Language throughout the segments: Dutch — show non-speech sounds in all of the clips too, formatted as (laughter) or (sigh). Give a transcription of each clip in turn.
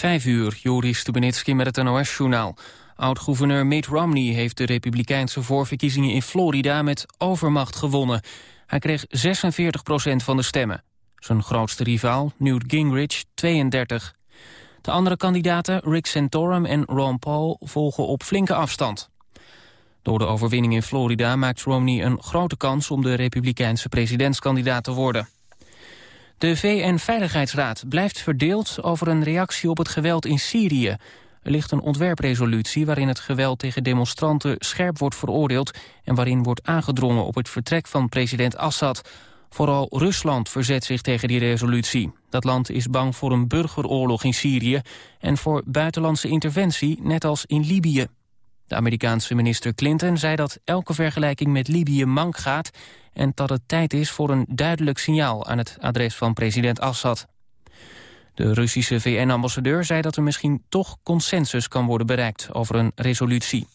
Vijf uur, Joris Stubenitski met het NOS-journaal. Oud-gouverneur Mitt Romney heeft de republikeinse voorverkiezingen in Florida met overmacht gewonnen. Hij kreeg 46 procent van de stemmen. Zijn grootste rivaal, Newt Gingrich, 32. De andere kandidaten, Rick Santorum en Ron Paul, volgen op flinke afstand. Door de overwinning in Florida maakt Romney een grote kans om de republikeinse presidentskandidaat te worden. De VN-veiligheidsraad blijft verdeeld over een reactie op het geweld in Syrië. Er ligt een ontwerpresolutie waarin het geweld tegen demonstranten scherp wordt veroordeeld... en waarin wordt aangedrongen op het vertrek van president Assad. Vooral Rusland verzet zich tegen die resolutie. Dat land is bang voor een burgeroorlog in Syrië... en voor buitenlandse interventie, net als in Libië. De Amerikaanse minister Clinton zei dat elke vergelijking met Libië mank gaat... en dat het tijd is voor een duidelijk signaal aan het adres van president Assad. De Russische VN-ambassadeur zei dat er misschien toch consensus kan worden bereikt over een resolutie.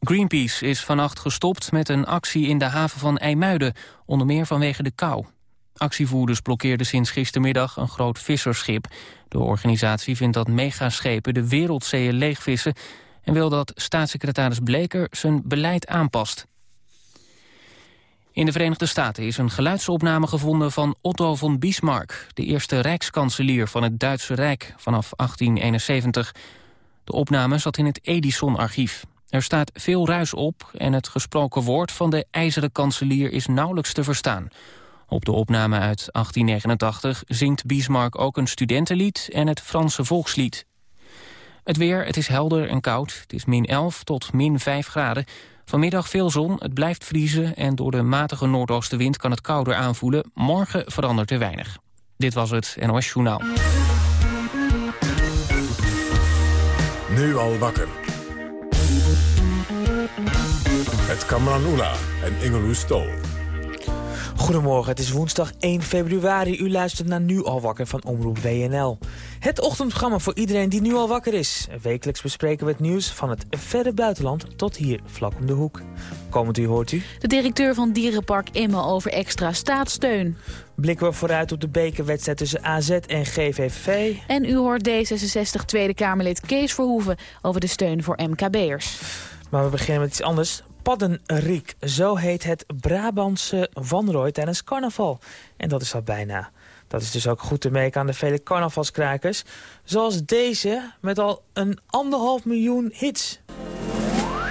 Greenpeace is vannacht gestopt met een actie in de haven van IJmuiden, onder meer vanwege de kou. Actievoerders blokkeerden sinds gistermiddag een groot visserschip. De organisatie vindt dat megaschepen de wereldzeeën leegvissen... en wil dat staatssecretaris Bleker zijn beleid aanpast. In de Verenigde Staten is een geluidsopname gevonden van Otto von Bismarck... de eerste rijkskanselier van het Duitse Rijk vanaf 1871. De opname zat in het Edison-archief. Er staat veel ruis op en het gesproken woord van de ijzeren kanselier is nauwelijks te verstaan. Op de opname uit 1889 zingt Bismarck ook een studentenlied en het Franse volkslied. Het weer, het is helder en koud. Het is min 11 tot min 5 graden. Vanmiddag veel zon, het blijft vriezen... en door de matige noordoostenwind kan het kouder aanvoelen. Morgen verandert er weinig. Dit was het NOS Journaal. Nu al wakker. Het Kamran Oela en Ingeloes Stol. Goedemorgen, het is woensdag 1 februari. U luistert naar Nu al wakker van Omroep WNL. Het ochtendprogramma voor iedereen die nu al wakker is. Wekelijks bespreken we het nieuws van het verre buitenland tot hier vlak om de hoek. Komend u hoort u. De directeur van Dierenpark Emmen over extra staatssteun. Blikken we vooruit op de bekerwedstrijd tussen AZ en GVV. En u hoort D66 Tweede Kamerlid Kees Verhoeven over de steun voor MKB'ers. Maar we beginnen met iets anders. Paddenriek, zo heet het Brabantse wanrooi tijdens carnaval. En dat is al bijna. Dat is dus ook goed te merken aan de vele carnavalskrakers. Zoals deze met al een anderhalf miljoen hits.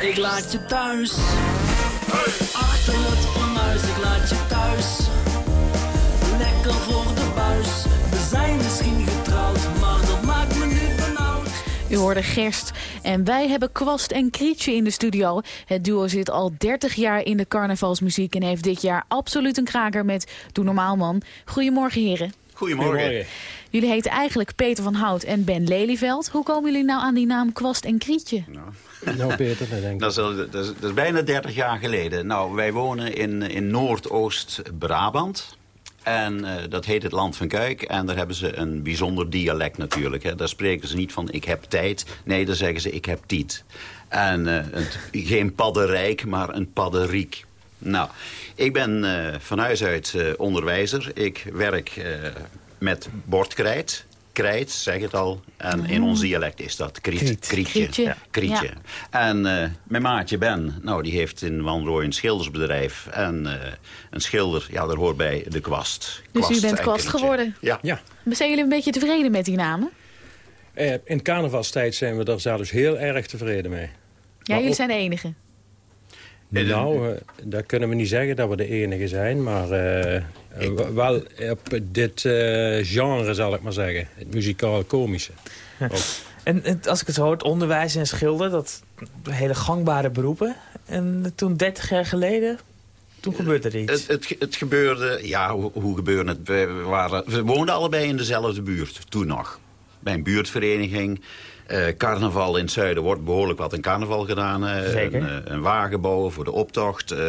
Ik laat je thuis. Achter het fornuis, ik laat je thuis. Lekker voor U hoorde Gerst en wij hebben Kwast en Krietje in de studio. Het duo zit al 30 jaar in de carnavalsmuziek... en heeft dit jaar absoluut een kraker met Doe Normaal Man. Goedemorgen, heren. Goedemorgen. Jullie heten eigenlijk Peter van Hout en Ben Lelyveld. Hoe komen jullie nou aan die naam Kwast en Krietje? Nou, (laughs) Peter, dat denk ik. Dat is, al- dat, is, dat is bijna 30 jaar geleden. Nou, wij wonen in, in Noordoost-Brabant. En eh, dat heet het Land van Kuik. En daar hebben ze een bijzonder dialect natuurlijk. Hè. Daar spreken ze niet van ik heb tijd. Nee, daar zeggen ze ik heb tiet. En eh, geen paddenrijk, maar een padderiek. Nou, ik ben eh, van huis uit onderwijzer. Ik werk met bordkrijt. Krijt, zeg het al. En in ons dialect is dat kriet, Kriet. krietje. Krietje. Ja, krietje. Ja. En eh, mijn maatje Ben, nou, die heeft in Wanrooy een schildersbedrijf. En eh, een schilder, ja, daar hoort bij de kwast. Dus Kwast u bent en kwast krietje. geworden? Ja. Ja, Zijn jullie een beetje tevreden met die namen? eh, in carnavalstijd zijn we daar zelfs heel erg tevreden mee. Ja, jullie zijn de enige. Nou, eh, dat kunnen we niet zeggen dat we de enige zijn, maar eh, wel op dit eh, genre zal ik maar zeggen. Het muzikaal-komische. En, en als ik het zo hoor, het onderwijs en schilder, dat hele gangbare beroepen. En toen 30 jaar geleden, toen gebeurde er iets. Het, het, het gebeurde, ja, hoe, hoe gebeurde het? We waren, we woonden allebei in dezelfde buurt, toen nog. Bij een buurtvereniging. Eh, carnaval in het zuiden wordt behoorlijk wat in carnaval gedaan. eh, Zeker. Een, eh, een wagen bouwen voor de optocht. eh,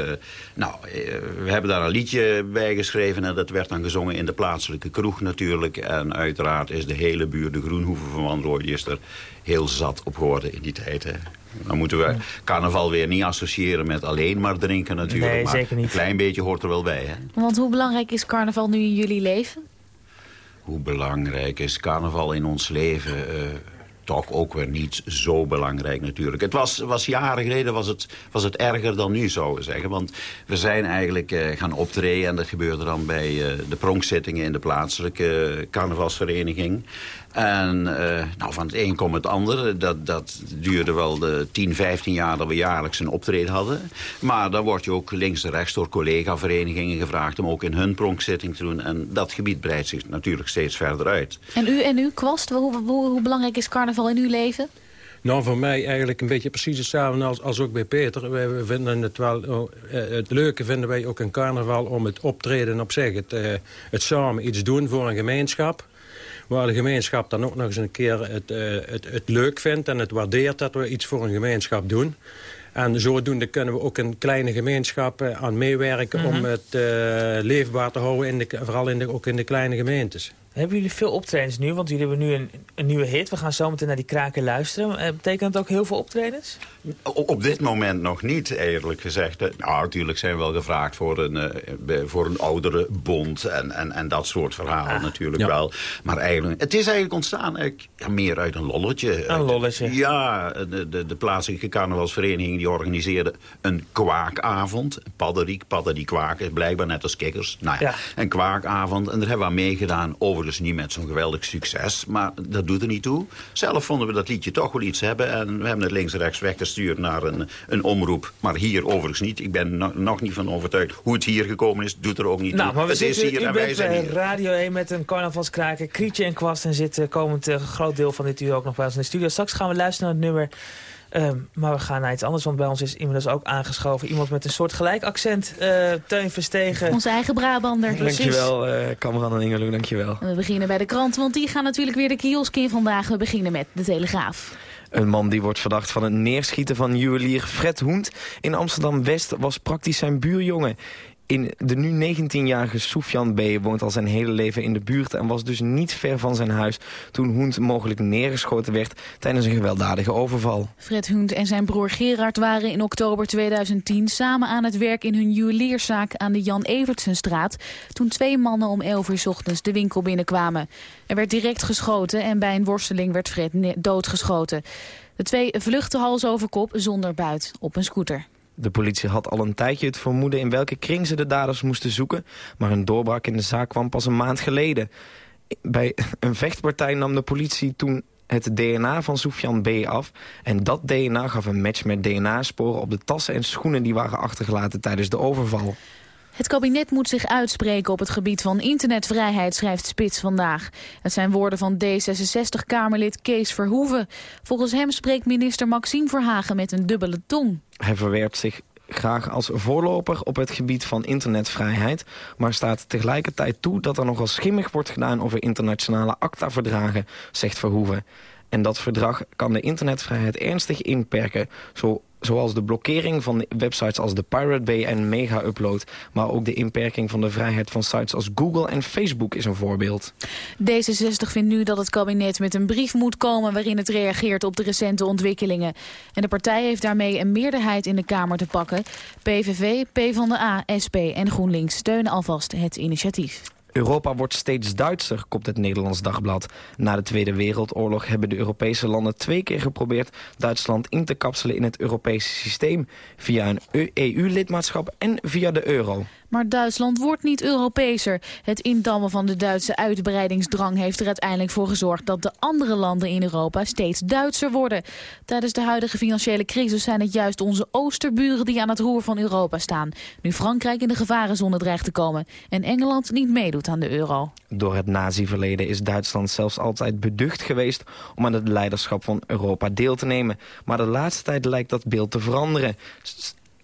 nou, we hebben daar een liedje bij geschreven. En dat werd dan gezongen in de plaatselijke kroeg natuurlijk. En uiteraard is de hele buurt, de Groenhoeven van Wanrooy... die is er heel zat op geworden in die tijd. Hè. Dan moeten we carnaval weer niet associëren met alleen maar drinken natuurlijk. Nee, maar zeker niet. Een klein beetje hoort er wel bij. Hè. Want hoe belangrijk is carnaval nu in jullie leven? hoe belangrijk is carnaval in ons leven? Toch ook weer niet zo belangrijk natuurlijk. Het was, was jaren geleden was het, was het erger dan nu, zou we zeggen. Want we zijn eigenlijk uh, gaan optreden... en dat gebeurde dan bij uh, de pronkzittingen in de plaatselijke carnavalsvereniging. En uh, nou, van het een komt het ander. Dat, dat duurde wel de 10, 15 jaar dat we jaarlijks een optreden hadden. Maar dan word je ook links en rechts door collega-verenigingen gevraagd... om ook in hun pronkzitting te doen. En dat gebied breidt zich natuurlijk steeds verder uit. En u en u, Kwast, hoe, hoe, hoe belangrijk is carnaval in uw leven? Nou, voor mij eigenlijk een beetje precies hetzelfde als, als ook bij Peter. Wij vinden het wel, oh, eh, het leuke vinden wij ook in carnaval om het optreden op zich. Het, uh, het samen iets doen voor een gemeenschap waar de gemeenschap dan ook nog eens een keer het, uh, het, het leuk vindt... en het waardeert dat we iets voor een gemeenschap doen. En zodoende kunnen we ook een kleine gemeenschap aan meewerken... om mhm. het uh, leefbaar te houden, in de, vooral in de, ook in de kleine gemeentes. Hebben jullie veel optredens nu? Want jullie hebben nu een, een nieuwe hit. We gaan zo meteen naar die kraken luisteren. Uh, betekent dat ook heel veel optredens? Op dit moment nog niet, eerlijk gezegd. Nou, natuurlijk zijn we wel gevraagd voor een, uh, voor een oudere bond en, en, en dat soort verhalen ah, natuurlijk ja. wel. Maar eigenlijk, het is eigenlijk ontstaan eigenlijk, ja, meer uit een lolletje. Een lolletje. Ja, de, de, de plaatselijke carnavalsvereniging die organiseerde een kwaakavond. Padderiek, padderiek kwaken, blijkbaar net als kikkers. Nou ja, ja. een kwaakavond. En daar hebben we aan meegedaan. Overigens niet met zo'n geweldig succes, maar dat doet er niet toe. Zelf vonden we dat liedje toch wel iets hebben. En we hebben het links en rechts weggestuurd naar een, een omroep. Maar hier overigens niet. Ik ben no, nog niet van overtuigd hoe het hier gekomen is. Doet er ook niet nou, toe. Maar we het zitten, is hier u en wij zijn hier. Radio 1 met een carnavalskraken. Krietje en Kwast en zit komend uh, groot deel van dit uur ook nog bij ons in de studio. Straks gaan we luisteren naar het nummer... Um, maar we gaan naar iets anders, want bij ons is inmiddels ook aangeschoven. Iemand met een soort gelijk accent, uh, Teun Verstegen. Onze eigen Brabander. Precies. Dankjewel, uh, Cameron en Ingeloe, dankjewel. We beginnen bij de krant, want die gaan natuurlijk weer de kiosk in vandaag. We beginnen met de Telegraaf. Een man die wordt verdacht van het neerschieten van juwelier Fred Hoent in Amsterdam-West was praktisch zijn buurjongen. In de nu 19-jarige Sofian B. woont al zijn hele leven in de buurt... en was dus niet ver van zijn huis toen Hoent mogelijk neergeschoten werd... tijdens een gewelddadige overval. Fred Hoent en zijn broer Gerard waren in oktober 2010... samen aan het werk in hun juwelierszaak aan de Jan Evertsenstraat... toen twee mannen om 11 uur ochtends de winkel binnenkwamen. Er werd direct geschoten en bij een worsteling werd Fred doodgeschoten. De twee vluchten hals over kop zonder buit op een scooter. De politie had al een tijdje het vermoeden in welke kring ze de daders moesten zoeken... maar een doorbraak in de zaak kwam pas een maand geleden. Bij een vechtpartij nam de politie toen het DNA van Soufian B. af. En dat DNA gaf een match met DNA-sporen op de tassen en schoenen... die waren achtergelaten tijdens de overval. Het kabinet moet zich uitspreken op het gebied van internetvrijheid, schrijft Spits vandaag. Het zijn woorden van D66-Kamerlid Kees Verhoeven. Volgens hem spreekt minister Maxime Verhagen met een dubbele tong. Hij verwerpt zich graag als voorloper op het gebied van internetvrijheid... maar staat tegelijkertijd toe dat er nogal schimmig wordt gedaan over internationale ACTA-verdragen, zegt Verhoeven. En dat verdrag kan de internetvrijheid ernstig inperken... Zo, zoals de blokkering van websites als de Pirate Bay en Mega Upload... maar ook de inperking van de vrijheid van sites als Google en Facebook is een voorbeeld. D66 vindt nu dat het kabinet met een brief moet komen... waarin het reageert op de recente ontwikkelingen. En de partij heeft daarmee een meerderheid in de Kamer te pakken. PVV, PvdA, SP en GroenLinks steunen alvast het initiatief. Europa wordt steeds Duitser, kopt het Nederlands Dagblad. Na de Tweede Wereldoorlog hebben de Europese landen twee keer geprobeerd... Duitsland in te kapselen in het Europese systeem... via een EU-lidmaatschap en via de euro. Maar Duitsland wordt niet Europeeser. Het indammen van de Duitse uitbreidingsdrang heeft er uiteindelijk voor gezorgd dat de andere landen in Europa steeds Duitser worden. Tijdens de huidige financiële crisis zijn het juist onze oosterburen die aan het roer van Europa staan. Nu Frankrijk in de gevarenzone dreigt te komen en Engeland niet meedoet aan de euro. Door het nazi-verleden is Duitsland zelfs altijd beducht geweest om aan het leiderschap van Europa deel te nemen. Maar de laatste tijd lijkt dat beeld te veranderen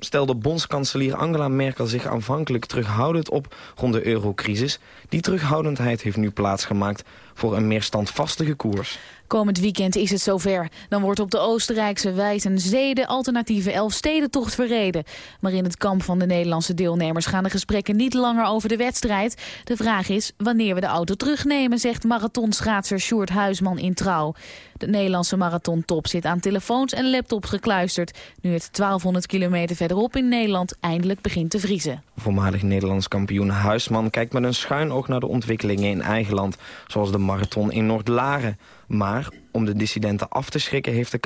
stelde bondskanselier Angela Merkel zich aanvankelijk terughoudend op rond de eurocrisis. Die terughoudendheid heeft nu plaatsgemaakt voor een meer standvastige koers. Komend weekend is het zover. Dan wordt op de Oostenrijkse wijze een zede alternatieve Elfstedentocht verreden. Maar in het kamp van de Nederlandse deelnemers gaan de gesprekken niet langer over de wedstrijd. De vraag is wanneer we de auto terugnemen, zegt marathonschaatser Sjoerd Huisman in Trouw. De Nederlandse marathontop zit aan telefoons en laptops gekluisterd... nu het 1200 kilometer verderop verderop in Nederland eindelijk begint te vriezen. Voormalig Nederlands kampioen Huisman kijkt met een schuin oog naar de ontwikkelingen in eigen land, zoals de marathon in Noord-Laren. Maar om de dissidenten af te schrikken heeft de,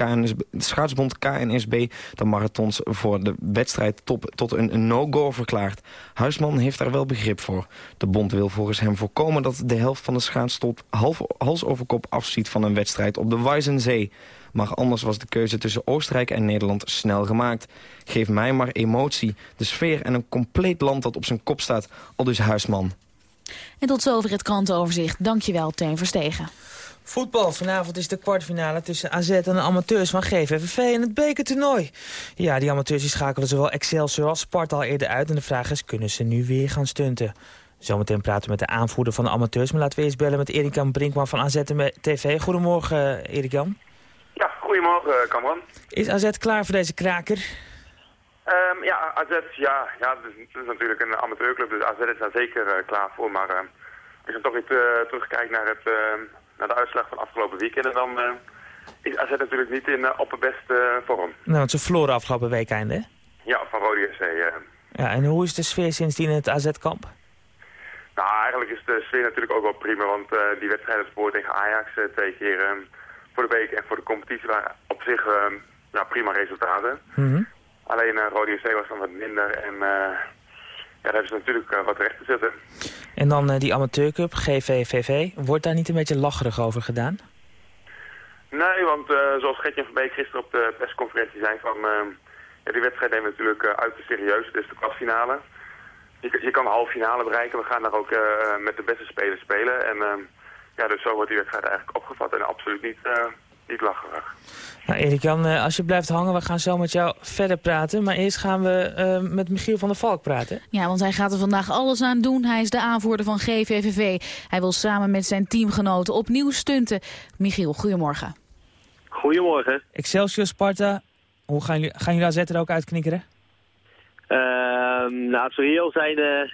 de schaatsbond KNSB de marathons voor de wedstrijd top, tot een no-go verklaard. Huisman heeft daar wel begrip voor. De bond wil volgens hem voorkomen dat de helft van de schaatstop half, hals over kop afziet van een wedstrijd op de Wijzenzee. Maar anders was de keuze tussen Oostenrijk en Nederland snel gemaakt. Geef mij maar emotie, de sfeer en een compleet land dat op zijn kop staat, al dus Huisman. En tot zover het krantenoverzicht. Dankjewel, Teun Verstegen. Voetbal. Vanavond is de kwartfinale tussen AZ en de amateurs van GVVV in het bekertoernooi. Ja, die amateurs die schakelen zowel Excelsior als Sparta al eerder uit. En de vraag is, kunnen ze nu weer gaan stunten? Zometeen praten we met de aanvoerder van de amateurs. Maar laten we eerst bellen met Erik-Jan Brinkman van AZ TV. Goedemorgen, Erik-Jan. Ja, goedemorgen, Cameron. Is AZ klaar voor deze kraker? Um, ja, AZ, ja, ja het, is, natuurlijk een amateurclub, dus AZ is daar zeker uh, klaar voor. Maar uh, als je toch iets uh, terugkijkt naar, het, naar de uitslag van afgelopen weekend, dan is AZ natuurlijk niet in opperbeste vorm. Nou, want ze verloren afgelopen week einde, Ja, van Rode SC. Ja, en hoe is de sfeer sindsdien in het AZ-kamp? Nou, eigenlijk is de sfeer natuurlijk ook wel prima, want die wedstrijden spoor tegen Ajax twee keer voor de week en voor de competitie waren op zich ja, prima resultaten. Mm -hmm. Alleen uh, Rode C was dan wat minder en uh, ja, daar hebben ze natuurlijk uh, wat recht te zetten. En dan die amateurcup, GVVV, wordt daar niet een beetje lacherig over gedaan? Nee, want zoals Gertje van Beek gisteren op de persconferentie zei van... ja, die wedstrijd nemen we natuurlijk uiterst serieus, het is de kwartfinale. Je, je kan de halve finale bereiken, we gaan daar ook met de beste spelers spelen. En ja, dus zo wordt die wedstrijd eigenlijk opgevat en absoluut niet, niet lacherig. Nou, Erik-Jan, als je blijft hangen, we gaan zo met jou verder praten. Maar eerst gaan we uh, met Michiel van der Valk praten. Ja, want hij gaat er vandaag alles aan doen. Hij is de aanvoerder van GVVV. Hij wil samen met zijn teamgenoten opnieuw stunten. Michiel, goedemorgen. Goedemorgen. Excelsior, Sparta, hoe gaan jullie, gaan jullie AZ er ook uitknikkeren? Uh, nou, heel zijn, uh,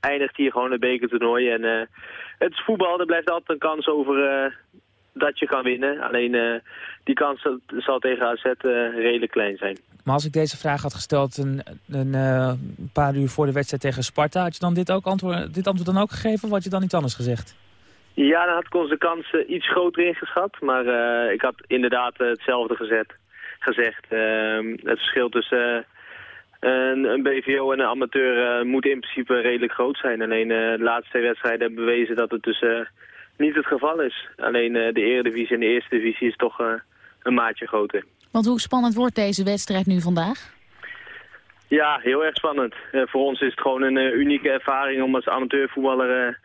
eindigt hier gewoon een bekertoernooi. En uh, het is voetbal, er blijft altijd een kans over dat je kan winnen. Alleen uh, die kans zal tegen AZ uh, redelijk klein zijn. Maar als ik deze vraag had gesteld een, een uh, paar uur voor de wedstrijd tegen Sparta... had je dan dit, ook antwoord, dit antwoord dan ook gegeven of had je dan iets anders gezegd? Ja, dan had ik onze kans iets groter ingeschat. Maar ik had inderdaad hetzelfde gezet, gezegd. Ehm, het verschil tussen... Een, een, BVO en een amateur moet in principe redelijk groot zijn. Alleen de laatste twee wedstrijden hebben bewezen dat het tussen niet het geval is. Alleen uh, de eredivisie en de eerste divisie is toch uh, een maatje groter. Want hoe spannend wordt deze wedstrijd nu vandaag? Ja, heel erg spannend. Uh, voor ons is het gewoon een unieke ervaring om als amateurvoetballer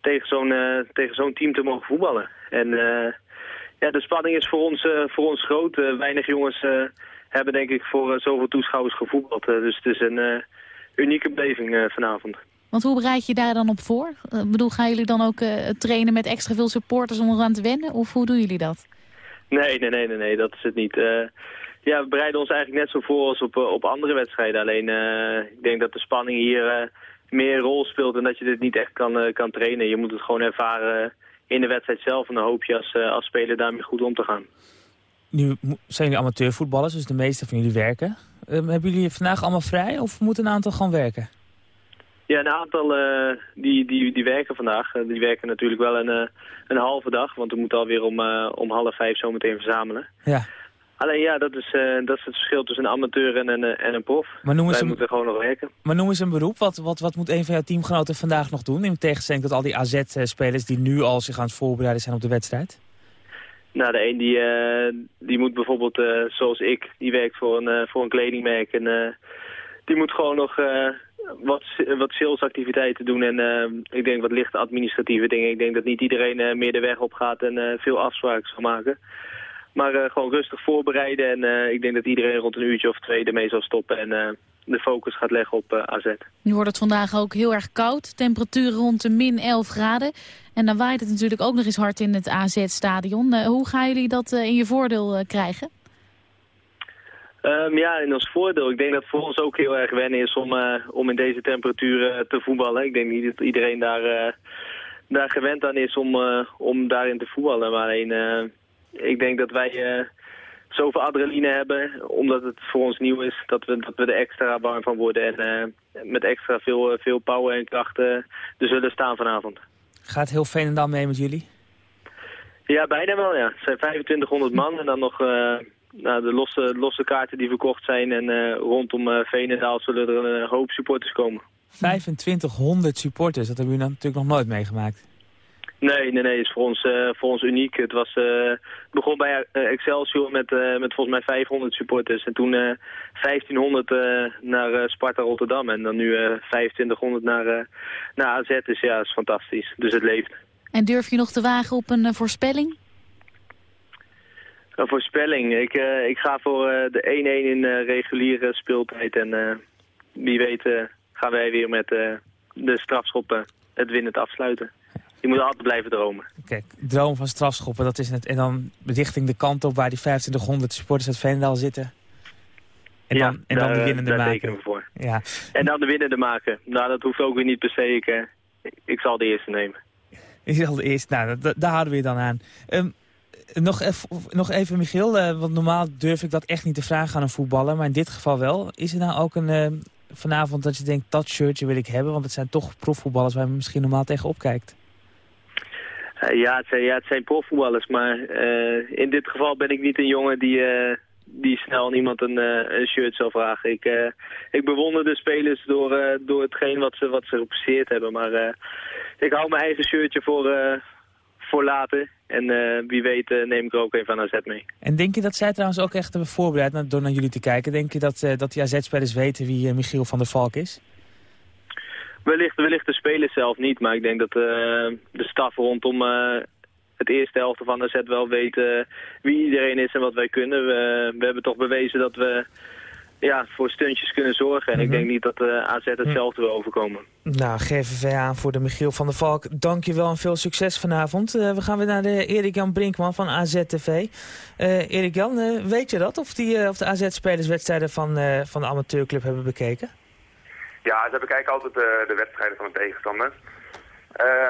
tegen zo'n tegen zo'n team te mogen voetballen. En ja, de spanning is voor ons, voor ons groot. weinig jongens hebben denk ik voor zoveel toeschouwers gevoetbald. dus het is een unieke beleving vanavond. Want hoe bereid je daar dan op voor? Ik bedoel, gaan jullie dan ook uh, trainen met extra veel supporters om eraan te wennen? Of hoe doen jullie dat? Nee, nee, nee, nee, nee dat is het niet. Uh, ja, we bereiden ons eigenlijk net zo voor als op, uh, op andere wedstrijden. Alleen ik denk dat de spanning hier meer een rol speelt en dat je dit niet echt kan, kan trainen. Je moet het gewoon ervaren in de wedstrijd zelf en dan hoop je als, als speler daarmee goed om te gaan. Nu zijn jullie amateurvoetballers, dus de meeste van jullie werken. hebben jullie vandaag allemaal vrij of moeten een aantal gewoon werken? Ja, een aantal uh, die, die, die werken vandaag. Uh, die werken natuurlijk wel een, uh, een halve dag, want we moeten alweer om, om half vijf zo meteen verzamelen. Ja. Alleen ja, dat is, dat is het verschil tussen een amateur en een, en een prof. Maar Wij een, moeten gewoon nog werken. Maar noem eens een beroep. Wat, wat, wat moet een van jouw teamgenoten vandaag nog doen? In tegenstelling tot al die AZ-spelers die nu al zich aan het voorbereiden zijn op de wedstrijd. Nou, de een die, die moet bijvoorbeeld, zoals ik, die werkt voor een, voor een kledingmerk. En die moet gewoon nog wat, wat salesactiviteiten doen en uh, ik denk wat lichte administratieve dingen. Ik denk dat niet iedereen uh, meer de weg op gaat en uh, veel afspraken zal maken. Maar gewoon rustig voorbereiden en ik denk dat iedereen rond een uurtje of twee ermee zal stoppen en de focus gaat leggen op AZ. Nu wordt het vandaag ook heel erg koud, temperaturen rond de min 11 graden. En dan waait het natuurlijk ook nog eens hard in het AZ-stadion. hoe gaan jullie dat in je voordeel krijgen? Um, ja, in ons voordeel. Ik denk dat het voor ons ook heel erg wennen is om, uh, om in deze temperaturen te voetballen. Ik denk niet dat iedereen daar, uh, daar gewend aan is om, uh, om daarin te voetballen. Maar alleen, ik denk dat wij zoveel adrenaline hebben, omdat het voor ons nieuw is, dat we, dat we er extra warm van worden en met extra veel, veel power en krachten er zullen staan vanavond. Gaat heel Veenendaal mee met jullie? Ja, bijna wel, ja. Het zijn 2500 man en dan nog nou, de losse, losse kaarten die verkocht zijn. En rondom uh, Veenendaal zullen er een hoop supporters komen. 2500 supporters, dat hebben jullie natuurlijk nog nooit meegemaakt. Nee, nee, nee, het is voor ons, uh, voor ons uniek. Het was, uh, begon bij Excelsior met, met volgens mij 500 supporters. En toen 1500 naar Sparta Rotterdam. En dan nu 2500 naar, naar AZ. Dus ja, dat is fantastisch. Dus het leeft. En durf je nog te wagen op een voorspelling? Een voorspelling? Ik, ik ga voor de 1-1 in reguliere speeltijd. En wie weet gaan wij weer met de strafschoppen het winnend afsluiten je moet altijd blijven dromen. Kijk, droom van strafschoppen, dat is het. En dan richting de kant op waar die 2500 supporters uit Veenendaal zitten. En dan, en dan de winnende daar maken. we voor. Ja. En dan de winnende maken. Nou, dat hoeft ook weer niet per se. Ik, ik zal de eerste nemen. (laughs) Ik zal de eerste, nou, daar houden we je dan aan. Um, nog, even, nog even, Michiel, uh, want normaal durf ik dat echt niet te vragen aan een voetballer. Maar in dit geval wel. Is er nou ook een, uh, vanavond dat je denkt, dat shirtje wil ik hebben? Want het zijn toch profvoetballers waar je misschien normaal tegen opkijkt. Uh, ja, het zijn, ja, het zijn profvoetballers, maar in dit geval ben ik niet een jongen die, die snel niemand een, een shirt zal vragen. Ik, ik bewonder de spelers door, door hetgeen wat ze, wat ze gepresteerd hebben, maar ik hou mijn eigen shirtje voor, voor later. En wie weet neem ik er ook even aan AZ mee. En denk je dat zij trouwens ook echt hebben voorbereid door naar jullie te kijken? Denk je dat, dat die AZ-spelers weten wie Michiel van der Valk is? Wellicht, wellicht de spelers zelf niet, maar ik denk dat de staf rondom het eerste helft van set wel weet uh, wie iedereen is en wat wij kunnen. We, we hebben toch bewezen dat we ja, voor stuntjes kunnen zorgen. En ik denk niet dat de AZ hetzelfde wil overkomen. Nou, GVV aan voor de Michiel van der Valk. Dank je wel en veel succes vanavond. we gaan weer naar de Erik-Jan Brinkman van AZ-TV. Erik-Jan, weet je dat? Of, die, of de AZ-spelers wedstrijden van, van de amateurclub hebben bekeken? Ja, ze bekijken altijd de, eh, de wedstrijden van de tegenstander.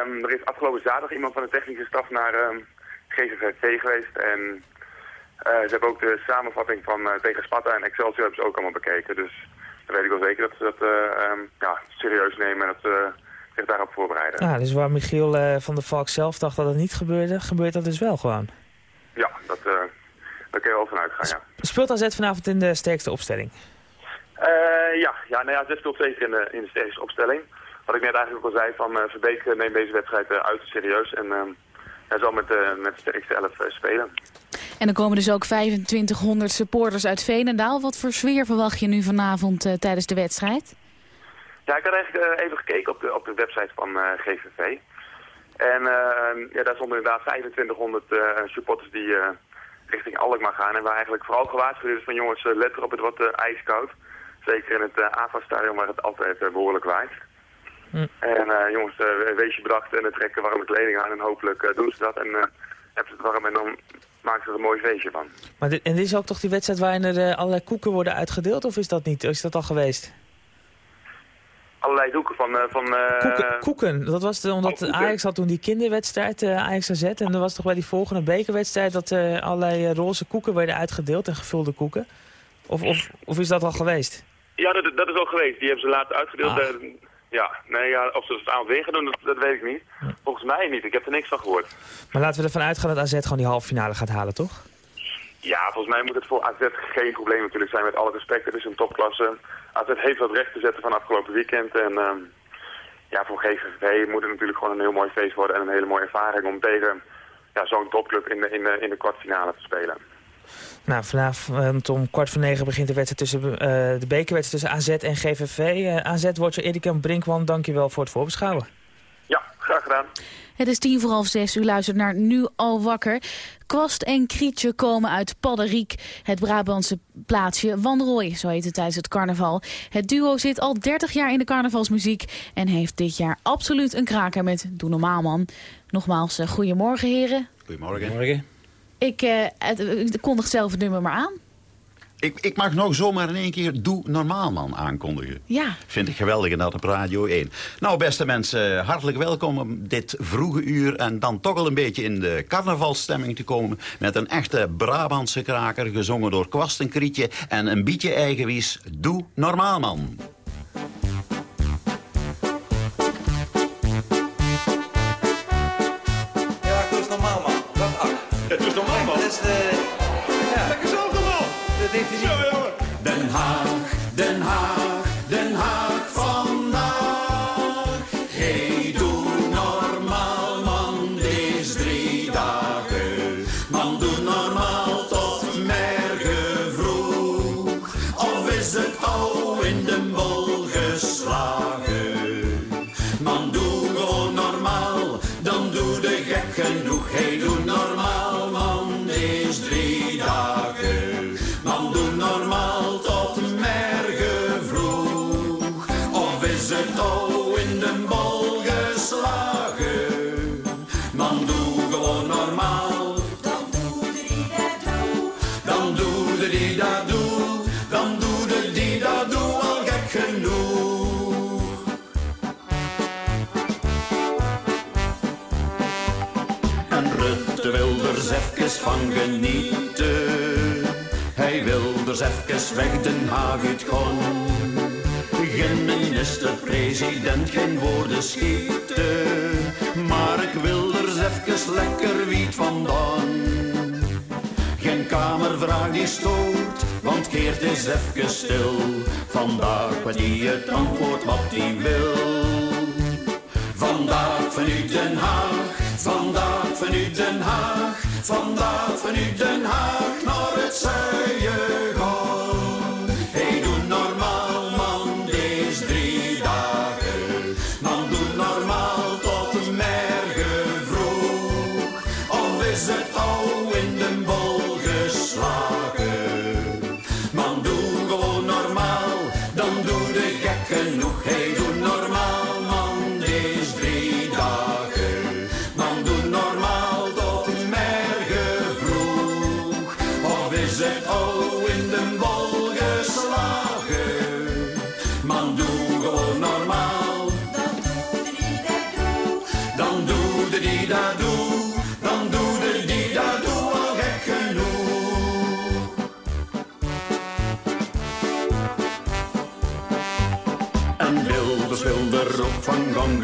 Um, er is afgelopen zaterdag iemand van de technische staf naar um, ehm, GVVT geweest. En uh, ze hebben ook de samenvatting van uh, tegen Sparta en Excelsior hebben ze ook allemaal bekeken. Dus dan weet ik wel zeker dat ze dat um, ja, serieus nemen en dat ze zich daarop voorbereiden. Ja, dus waar Michiel van der Valk zelf dacht dat het niet gebeurde, gebeurt dat dus wel gewoon? Ja, dat, daar kun je wel van uitgaan, ja. Speelt AZ vanavond in de sterkste opstelling? Uh, ja, ja, nou ja, speelt zeker in de, in de sterkste opstelling. Wat ik net eigenlijk al zei, van uh, Verbeek neemt deze wedstrijd uh, uit serieus. En hij zal met, met de sterkste elf spelen. En dan komen dus ook 2500 supporters uit Veenendaal. Wat voor sfeer verwacht je nu vanavond tijdens de wedstrijd? Ja, ik had eigenlijk even gekeken op de, op de website van GVV. En ja, daar stonden inderdaad 2500 supporters die richting Alkmaar gaan. En waar eigenlijk vooral gewaarschuwd is van jongens, let erop, het wordt ijskoud. Zeker in het uh, AFA-stadion waar het altijd behoorlijk waait. Hm. En uh, jongens, wees je bedacht en trekken warme kleding aan en hopelijk doen ze dat. En hebben ze het warm en dan maken ze er een mooi feestje van. Maar dit, en dit is ook toch die wedstrijd waarin er allerlei koeken worden uitgedeeld of is dat niet? Is dat al geweest? Allerlei doeken van... van koeken, koeken, dat was de, omdat oh, Ajax had toen die kinderwedstrijd, Ajax AZ. En er was toch bij die volgende bekerwedstrijd dat allerlei roze koeken werden uitgedeeld en gevulde koeken. Of, of, of is dat al geweest? Ja, dat, dat is ook geweest. Die hebben ze later uitgedeeld. Ah. Ja, nee, ja, of ze het avond weer gaan doen, dat, dat, weet ik niet. Volgens mij niet. Ik heb er niks van gehoord. Maar laten we ervan uitgaan dat AZ gewoon die halve finale gaat halen, toch? Ja, volgens mij moet het voor AZ geen probleem natuurlijk zijn met alle respect. Het is een topklasse. AZ heeft wat recht te zetten van afgelopen weekend. En uh, ja, voor GVV moet het natuurlijk gewoon een heel mooi feest worden en een hele mooie ervaring om tegen ja, zo'n topclub in de, in, de, in de kwartfinale te spelen. Nou, vanavond om kwart voor negen begint de, wedstrijd tussen, uh, de bekerwedstrijd tussen AZ en GVV. Uh, eh, AZ-watcher Erik en Brinkman, dankjewel voor het voorbeschouwen. Ja, graag gedaan. Het is tien voor half zes. U luistert naar Nu al wakker. Kwast en Krietje komen uit Padderiek, het Brabantse plaatsje Wanrooy, zo heet het tijdens het carnaval. Het duo zit al 30 jaar in de carnavalsmuziek en heeft dit jaar absoluut een kraker met Doe Normaal Man. Nogmaals, uh, goedemorgen heren. Goedemorgen. goedemorgen. Ik uh, het, kondig zelf het nummer maar aan. Ik, ik mag nog zomaar in één keer Doe Normaal Man aankondigen. Ja. Vind ik geweldig en dat op Radio 1. Nou, beste mensen, hartelijk welkom op dit vroege uur... en dan toch al een beetje in de carnavalstemming te komen... met een echte Brabantse kraker, gezongen door Kwast en Krietje... en een beetje eigenwies, Doe Normaal Man. Den is het al in de bol geslagen? Man, doe gewoon normaal. Dan doe de die dat doe. Dan doe de die dat doe. Dan doe de die dat doe al gek genoeg. En Rutte wil er even van genieten. Hij wil er even weg Den Haag uit gaan. Geen minister-president, geen woorden schieten. Maar ik wil er even lekker wiet vandaan. Geen kamervraag die stoort, want Geert is even stil. Vandaag wat hij het antwoord wat hij wil. Vandaag vanuit Den Haag, vandaag vanuit Den Haag, vandaag vanuit Den Haag naar het zuiden gaan.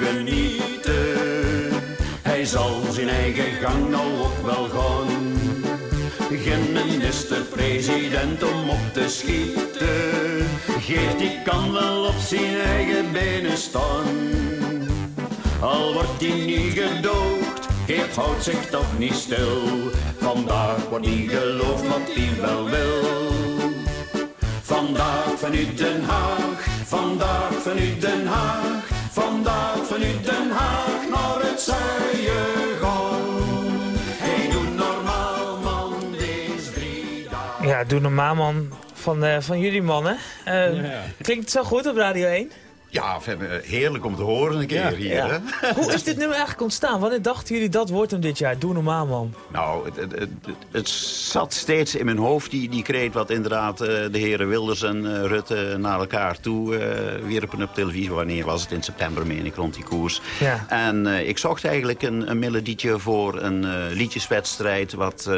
Genieten. Hij zal zijn eigen gang nou ook wel gaan. Geen minister-president om op te schieten. Geert die kan wel op zijn eigen benen staan. Al wordt hij niet gedoogd, Geert houdt zich toch niet stil. Vandaag wordt hij geloofd wat hij wel wil. Vandaag vanuit Den Haag, vandaag vanuit Den Haag, vandaag vanuit Den Haag naar het zuiden gaan. Hey, doe normaal man, deze drie dagen. Ja, doe normaal man van, eh, van jullie mannen. Eh, Ja. Klinkt het zo goed op Radio 1? Ja, heerlijk om te horen een keer hier. Ja. Hè? Hoe is dit nummer eigenlijk ontstaan? Wanneer dachten jullie dat wordt hem dit jaar? Doe normaal man. Nou, het, het, het, het zat steeds in mijn hoofd, die, die kreet wat inderdaad eh, de heren Wilders en eh, Rutte naar elkaar toe eh, wierpen op televisie. Wanneer was het? In september, meen ik, rond die koers. Ja. En eh, ik zocht eigenlijk een, een melodietje voor een eh, liedjeswedstrijd... wat eh,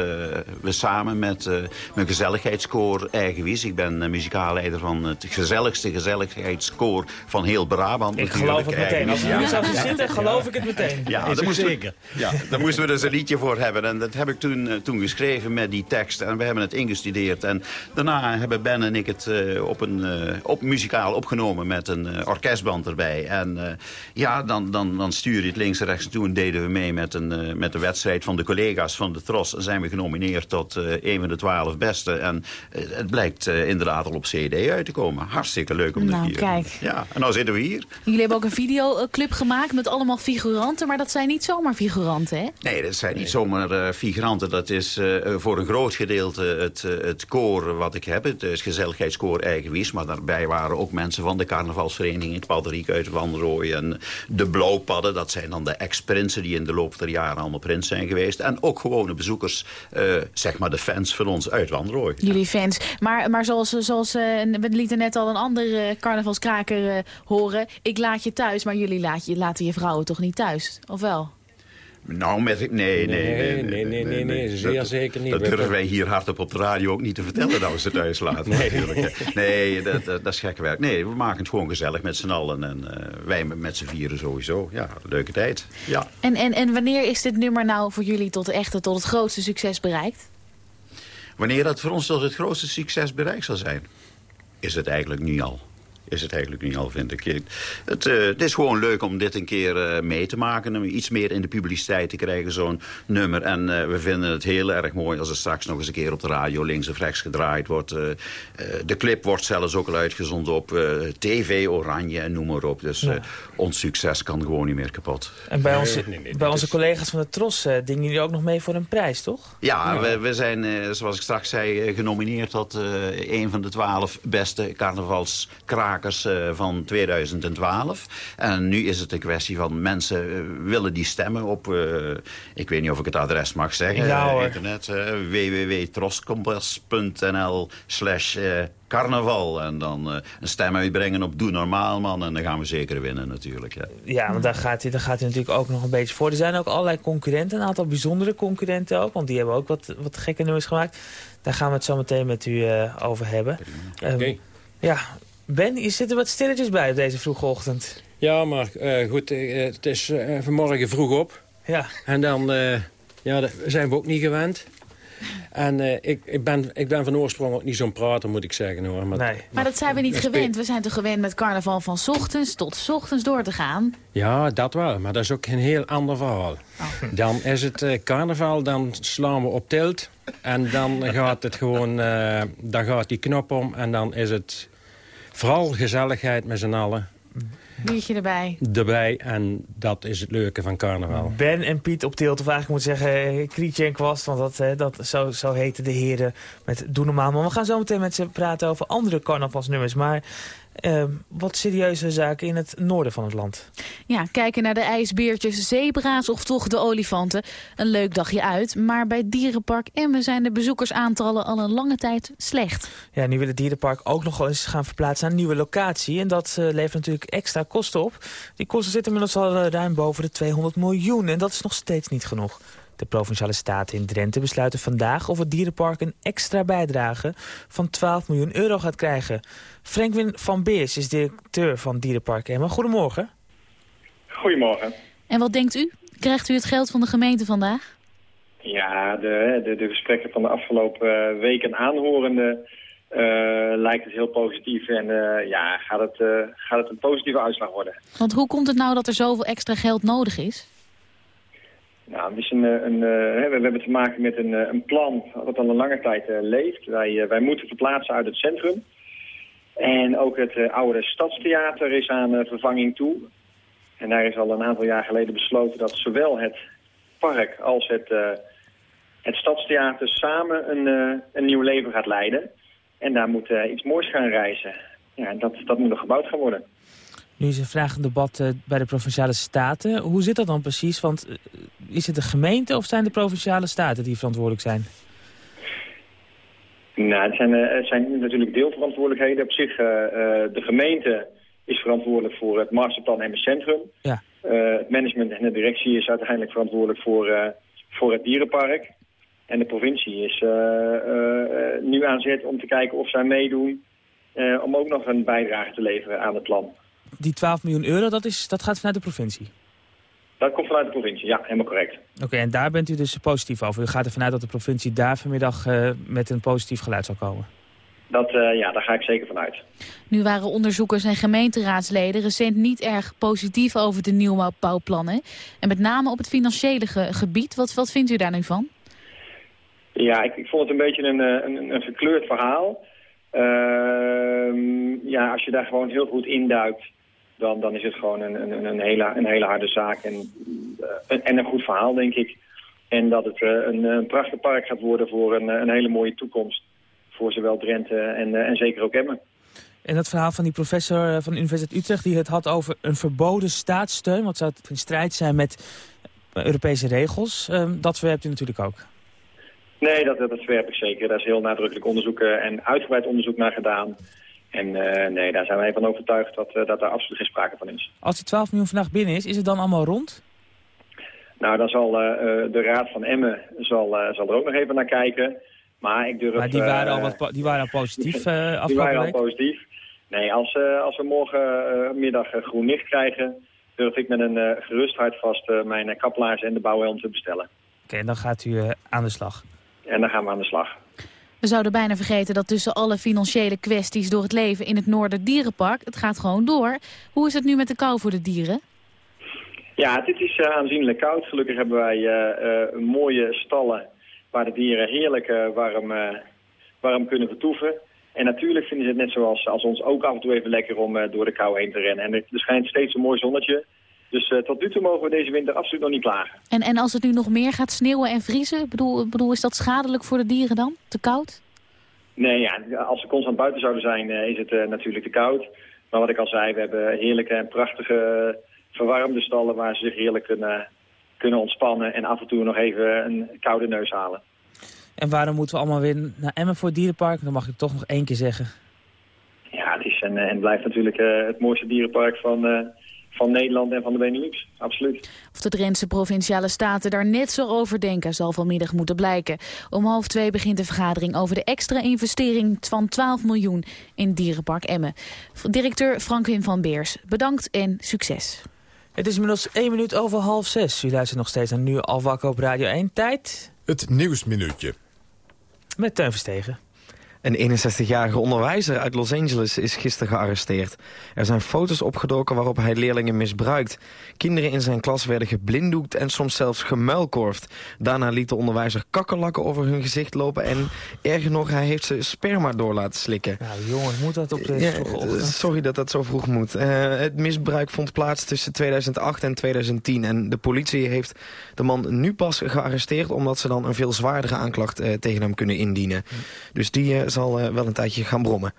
we samen met eh, mijn gezelligheidskoor Eigenwies... ik ben uh, muzikaalleider van het gezelligste gezelligheidskoor van heel Brabant. Ik geloof het meteen. Als Ja. je zou zitten, geloof ik het meteen. Ja, daar moesten, we, ja, daar moesten we dus een liedje voor hebben. En dat heb ik toen, eh, toen geschreven met die tekst. En we hebben het ingestudeerd. En daarna hebben Ben en ik het eh, op een, eh, op, muzikaal opgenomen met een eh, orkestband erbij. En eh, ja, dan, dan, dan stuur je het links en rechts. En toen deden we mee met, een, met de wedstrijd van de collega's van de Tros. En zijn we genomineerd tot eh, een van de twaalf beste. En het blijkt inderdaad al op CD uit te komen. Hartstikke leuk om Nou, te hier. kijk. Ja, en nou nou zitten we hier. Jullie hebben ook een videoclip gemaakt met allemaal figuranten, maar dat zijn niet zomaar figuranten, hè? Nee, dat zijn niet zomaar uh, figuranten. Dat is uh, voor een groot gedeelte het, uh, het koor wat ik heb. Het is gezelligheidskoor Eigenwies. Maar daarbij waren ook mensen van de carnavalsvereniging... het Paderiek uit Wanrooy en de Blauwpadden. Dat zijn dan de ex-prinsen die in de loop der jaren allemaal prins zijn geweest. En ook gewone bezoekers, zeg maar de fans van ons uit Wanrooy. Jullie fans. Maar, maar zoals, zoals we lieten net al een andere carnavalskraker horen... ik laat je thuis, maar jullie laat je, laten je vrouwen toch niet thuis? Of wel? Nou, met, nee, nee, nee, nee, nee, nee, nee, zeer dat, zeker niet. Dat durven wij hier hardop op de radio ook niet te vertellen dat we ze thuis laten. (laughs) nee, natuurlijk. nee dat, dat, dat is gekke werk. Nee, we maken het gewoon gezellig met z'n allen. En uh, wij met, met z'n vieren sowieso. Ja, leuke tijd. Ja. En, en, en wanneer is dit nummer nou voor jullie tot, echte, tot het grootste succes bereikt? Wanneer dat voor ons tot het grootste succes bereikt zal zijn, is het eigenlijk nu al is het eigenlijk niet al, vind ik. Het, uh, het is gewoon leuk om dit een keer uh, mee te maken. Om iets meer in de publiciteit te krijgen, zo'n nummer. En uh, we vinden het heel erg mooi als het straks nog eens een keer op de radio links of rechts gedraaid wordt. de clip wordt zelfs ook al uitgezonden op TV Oranje en noem maar op. Dus ja. ons succes kan gewoon niet meer kapot. En bij onze, nee, nee, nee, bij onze is... collega's van de Tros dingen jullie ook nog mee voor een prijs, toch? Ja, ja. We, we, zijn, zoals ik straks zei, genomineerd tot een van de twaalf beste carnavalskraken van 2012. En nu is het een kwestie van mensen uh, willen die stemmen op... Uh, ik weet niet of ik het adres mag zeggen. Ja, hoor. internet. www.troskompas.nl slash carnaval. En dan uh, een stem uitbrengen op Doe Normaal, man. En dan gaan we zeker winnen natuurlijk. Ja, ja want daar gaat, hij, daar gaat hij natuurlijk ook nog een beetje voor. Er zijn ook allerlei concurrenten, een aantal bijzondere concurrenten ook. Want die hebben ook wat, wat gekke nummers gemaakt. Daar gaan we het zo meteen met u uh, over hebben. Oké. Okay. Um, ja, Ben, je zit er wat stilletjes bij op deze vroege ochtend. Ja, maar uh, goed, uh, het is uh, vanmorgen vroeg op. Ja. En dan ja, dat zijn we ook niet gewend. En ik, ik, ben, ik ben van oorsprong ook niet zo'n prater, moet ik zeggen. hoor. Maar, nee. maar, maar dat zijn we niet gewend. We zijn toch gewend met carnaval van ochtends tot ochtends door te gaan? Ja, dat wel. Maar dat is ook een heel ander verhaal. Oh. Dan is het carnaval, dan slaan we op tilt. En dan gaat het gewoon, dan gaat die knop om en dan is het Vooral gezelligheid met z'n allen. Biertje erbij. Erbij en dat is het leuke van carnaval. Ben en Piet op tilt, of eigenlijk moet zeggen Krietje en Kwast. Want dat, dat, zo, zo heten de heren met Doe Normaal. Maar we gaan zo meteen met ze praten over andere carnavalsnummers. Maar uh, wat serieuze zaken in het noorden van het land. Ja, kijken naar de ijsbeertjes, zebra's of toch de olifanten. Een leuk dagje uit, maar bij Dierenpark Emmen zijn de bezoekersaantallen al een lange tijd slecht. Ja, nu wil het dierenpark ook nog eens gaan verplaatsen naar een nieuwe locatie. En dat uh, levert natuurlijk extra kosten op. Die kosten zitten inmiddels al uh, ruim boven de 200 miljoen en dat is nog steeds niet genoeg. De Provinciale Staten in Drenthe besluiten vandaag of het dierenpark een extra bijdrage van 12 miljoen euro gaat krijgen. Frankwin van Beers is directeur van Dierenpark Emma. Goedemorgen. Goedemorgen. En wat denkt u? Krijgt u het geld van de gemeente vandaag? Ja, de, de, de gesprekken van de afgelopen weken aanhorende uh, lijkt het heel positief. En uh, ja, gaat het, uh, gaat het een positieve uitslag worden. Want hoe komt het nou dat er zoveel extra geld nodig is? Het is een, een, we hebben te maken met een, een plan dat al een lange tijd leeft. Wij, wij moeten verplaatsen uit het centrum. En ook het oude stadstheater is aan vervanging toe. En daar is al een aantal jaar geleden besloten dat zowel het park als het, het stadstheater samen een, een nieuw leven gaat leiden. En daar moet iets moois gaan reizen. Ja, dat, dat moet nog gebouwd gaan worden. Nu is een vraag een debat bij de Provinciale Staten. Hoe zit dat dan precies? Want is het de gemeente of zijn de Provinciale Staten die verantwoordelijk zijn? Nou, het zijn, het zijn natuurlijk deelverantwoordelijkheden. Op zich, uh, de gemeente is verantwoordelijk voor het masterplan en het centrum. Ja. Uh, het management en de directie is uiteindelijk verantwoordelijk voor, voor het dierenpark. En de provincie is nu aan zet om te kijken of zij meedoen... om ook nog een bijdrage te leveren aan het plan. Die 12 miljoen euro, dat, is, dat gaat vanuit de provincie? Dat komt vanuit de provincie, ja, helemaal correct. Oké, okay, en daar bent u dus positief over? U gaat ervan uit dat de provincie daar vanmiddag uh, met een positief geluid zal komen? Dat, uh, ja, daar ga ik zeker vanuit. Nu waren onderzoekers en gemeenteraadsleden recent niet erg positief over de nieuwbouwplannen. En met name op het financiële ge gebied. Wat, wat vindt u daar nu van? Ja, ik, ik vond het een beetje een, een, een gekleurd verhaal. Uh, ja, als je daar gewoon heel goed induikt dan, dan is het gewoon een, een, een, hele, een hele harde zaak en, uh, en een goed verhaal, denk ik. En dat het uh, een, een prachtig park gaat worden voor een, een hele mooie toekomst. Voor zowel Drenthe en, en zeker ook Emmen. En dat verhaal van die professor van de Universiteit Utrecht... die het had over een verboden staatssteun... wat zou het in strijd zijn met Europese regels. Uh, dat verwerpt u natuurlijk ook. Nee, dat, dat verwerp ik zeker. Daar is heel nadrukkelijk onderzoek en uitgebreid onderzoek naar gedaan. En uh, nee, daar zijn wij van overtuigd dat, uh, dat daar absoluut geen sprake van is. Als die 12 miljoen vandaag binnen is, is het dan allemaal rond? Nou, dan zal uh, de Raad van Emmen zal, zal er ook nog even naar kijken. Maar ik durf... Maar die waren al, wat, die waren al positief afgelopen (laughs) Die waren al week? positief. Nee, als, als we morgenmiddag groen licht krijgen... durf ik met een gerust hart vast mijn kaplaars en de bouwhelm te bestellen. Oké, okay, en dan gaat u aan de slag? En dan gaan we aan de slag. We zouden bijna vergeten dat tussen alle financiële kwesties door het leven in het Noorderdierenpark, het gaat gewoon door. Hoe is het nu met de kou voor de dieren? Ja, dit is uh, aanzienlijk koud. Gelukkig hebben wij uh, uh, mooie stallen waar de dieren heerlijk warm, warm kunnen vertoeven. En natuurlijk vinden ze het net zoals als ons ook af en toe even lekker om door de kou heen te rennen. En er schijnt steeds een mooi zonnetje. Dus uh, tot nu toe mogen we deze winter absoluut nog niet klagen. En, en als het nu nog meer gaat sneeuwen en vriezen, bedoel, bedoel, is dat schadelijk voor de dieren dan? Te koud? Nee, ja, als ze constant buiten zouden zijn, uh, is het uh, natuurlijk te koud. Maar wat ik al zei, we hebben heerlijke en prachtige verwarmde stallen... waar ze zich heerlijk kunnen, kunnen ontspannen en af en toe nog even een koude neus halen. En waarom moeten we allemaal weer naar Emmen voor het dierenpark? Dan mag ik toch nog één keer zeggen. Ja, het is en, en blijft natuurlijk het mooiste dierenpark van van Nederland en van de Benelux. Absoluut. Of de Drentse Provinciale Staten daar net zo over denken... zal vanmiddag moeten blijken. Om half twee begint de vergadering over de extra investering van 12 miljoen in Dierenpark Emmen. Directeur Frankwin van Beers, bedankt en succes. Het is inmiddels 1 minuut over half zes. U luistert nog steeds naar Nu al wakker op Radio 1. Tijd? Het Nieuwsminuutje. Met Teun Verstegen. Een 61-jarige onderwijzer uit Los Angeles is gisteren gearresteerd. Er zijn foto's opgedoken waarop hij leerlingen misbruikt. Kinderen in zijn klas werden geblinddoekt en soms zelfs gemuilkorfd. Daarna liet de onderwijzer kakkerlakken over hun gezicht lopen... en erger nog, hij heeft ze sperma door laten slikken. Nou jongens, moet dat op deze ja, Sorry dat dat zo vroeg moet. Uh, het misbruik vond plaats tussen 2008 en 2010... en de politie heeft de man nu pas gearresteerd... omdat ze dan een veel zwaardere aanklacht uh, tegen hem kunnen indienen. Dus die... Uh, zal uh, wel een tijdje gaan brommen.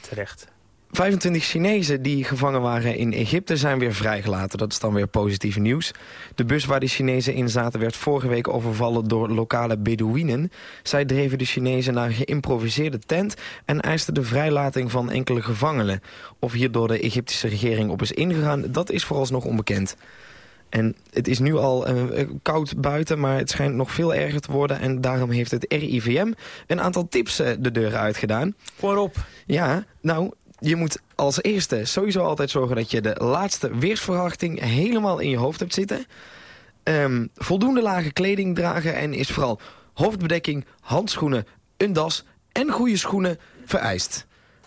Terecht. 25 Chinezen die gevangen waren in Egypte zijn weer vrijgelaten. Dat is dan weer positief nieuws. De bus waar de Chinezen in zaten werd vorige week overvallen door lokale Bedouinen. Zij dreven de Chinezen naar een geïmproviseerde tent... en eisten de vrijlating van enkele gevangenen. Of hier door de Egyptische regering op is ingegaan, dat is vooralsnog onbekend. En het is nu al uh, koud buiten, maar het schijnt nog veel erger te worden. En daarom heeft het RIVM een aantal tips uh, de deur uitgedaan. Voorop. Ja, nou, je moet als eerste sowieso altijd zorgen dat je de laatste weersverwachting helemaal in je hoofd hebt zitten. Um, voldoende lage kleding dragen en is vooral hoofdbedekking, handschoenen, een das en goede schoenen vereist.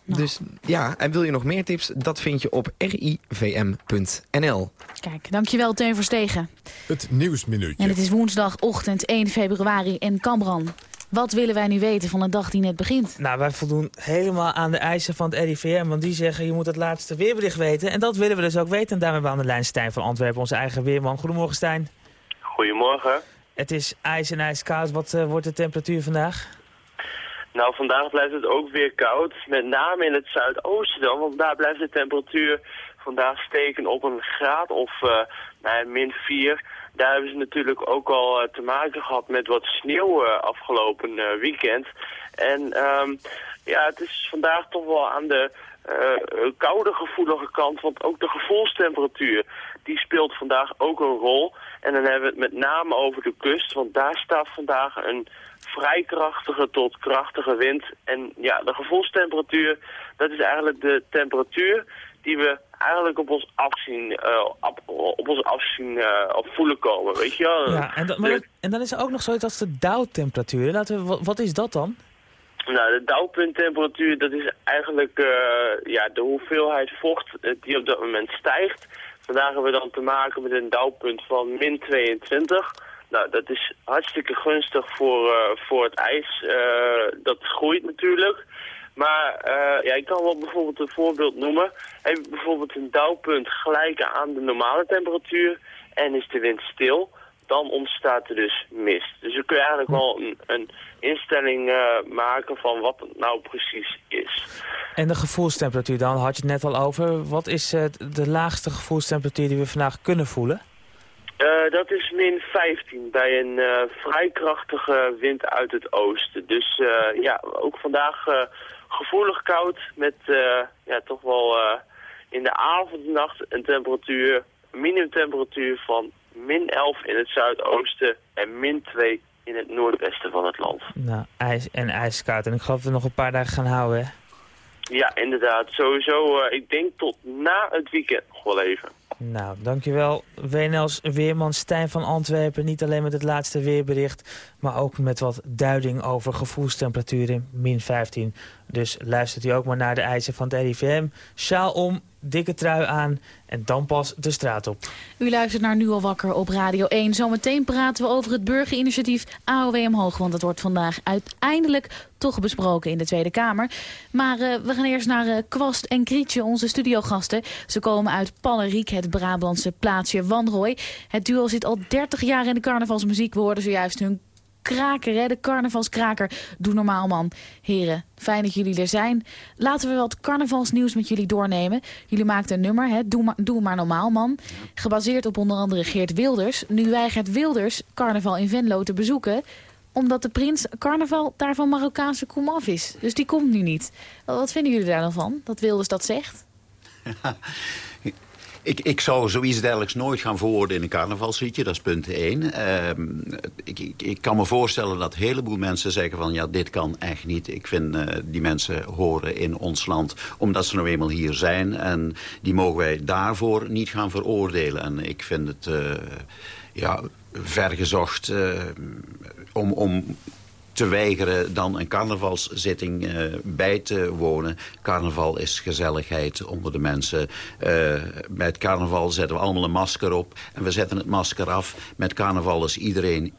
Nou. Dus ja, en wil je nog meer tips? Dat vind je op rivm.nl. Kijk, dankjewel Teun Verstegen. Het Nieuwsminuutje. En het is woensdagochtend 1 februari in Cambran. Wat willen wij nu weten van een dag die net begint? Nou, wij voldoen helemaal aan de eisen van het RIVM. Want die zeggen, je moet het laatste weerbericht weten. En dat willen we dus ook weten. En daarmee hebben we aan de lijn Stijn van Antwerpen, onze eigen weerman. Goedemorgen Stijn. Goedemorgen. Het is ijs en ijskoud. Wat uh, wordt de temperatuur vandaag? Nou, vandaag blijft het ook weer koud. Met name in het zuidoosten dan, want daar blijft de temperatuur vandaag steken op een graad of uh, min 4. Daar hebben ze natuurlijk ook al uh, te maken gehad met wat sneeuw uh, afgelopen weekend. En um, ja, het is vandaag toch wel aan de koude gevoelige kant, want ook de gevoelstemperatuur, die speelt vandaag ook een rol. En dan hebben we het met name over de kust, want daar staat vandaag een vrij krachtige tot krachtige wind. En ja, de gevoelstemperatuur, dat is eigenlijk de temperatuur die we eigenlijk op ons afzien, uh, op, op ons afzien uh, op voelen komen, weet je wel. Ja, en, dan, maar dat, en dan is er ook nog zoiets als de dauwtemperatuur. Laten we, wat, wat is dat dan? Nou, de dauwpunttemperatuur, dat is eigenlijk uh, ja, de hoeveelheid vocht die op dat moment stijgt. Vandaag hebben we dan te maken met een dauwpunt van min 22. Nou, dat is hartstikke gunstig voor, uh, voor het ijs. Uh, dat groeit natuurlijk. Maar uh, ja, ik kan wel bijvoorbeeld een voorbeeld noemen. Heb je bijvoorbeeld een dauwpunt gelijk aan de normale temperatuur en is de wind stil, dan ontstaat er dus mist. Dus dan kun je eigenlijk wel een, een instelling maken van wat het nou precies is. En de gevoelstemperatuur dan, had je het net al over. Wat is de laagste gevoelstemperatuur die we vandaag kunnen voelen? Uh, dat is min 15 bij een uh, vrij krachtige wind uit het oosten. Dus uh, ja, ook vandaag gevoelig koud met ja, toch wel in de avond en nacht een temperatuur, minimumtemperatuur van min 11 in het zuidoosten en min 2 in het noordwesten van het land. Nou, ijs en ijskoud. En ik geloof dat we nog een paar dagen gaan houden, hè? Ja, inderdaad. Sowieso, ik denk tot na het weekend nog wel even. Nou, dankjewel WNL's weerman Stijn van Antwerpen. Niet alleen met het laatste weerbericht, maar ook met wat duiding over gevoelstemperaturen, min 15. Dus luistert u ook maar naar de eisen van het RIVM. Sjaal om, dikke trui aan en dan pas de straat op. U luistert naar Nu al wakker op Radio 1. Zometeen praten we over het burgerinitiatief AOW omhoog. Want dat wordt vandaag uiteindelijk toch besproken in de Tweede Kamer. Maar uh, we gaan eerst naar uh, Kwast en Krietje, onze studiogasten. Ze komen uit Palleriek, het Brabantse plaatsje Wanrooy. Het duo zit al 30 jaar in de carnavalsmuziek. We hoorden zojuist hun kraker, hè? de carnavalskraker. Doe normaal, man. Heren, fijn dat jullie er zijn. Laten we wat carnavalsnieuws met jullie doornemen. Jullie maakten een nummer, hè? Doe, maar, Doe maar normaal, man. Gebaseerd op onder andere Geert Wilders. Nu weigert Wilders carnaval in Venlo te bezoeken omdat de prins carnaval daar van Marokkaanse komaf is. Dus die komt nu niet. Wat vinden jullie daar dan van, dat Wilders dat zegt? (laughs) Ik, ik zou zoiets dergelijks nooit gaan verwoorden in een carnavalsliedje. Dat is punt één. Uh, ik, ik, kan me voorstellen dat een heleboel mensen zeggen van... ja, dit kan echt niet. Ik vind uh, die mensen horen in ons land omdat ze nou eenmaal hier zijn. En die mogen wij daarvoor niet gaan veroordelen. En ik vind het... Uh, ja, vergezocht om, om te weigeren dan een carnavalszitting uh, bij te wonen. Carnaval is gezelligheid onder de mensen. Uh, met carnaval zetten we allemaal een masker op en we zetten het masker af. Met carnaval is iedereen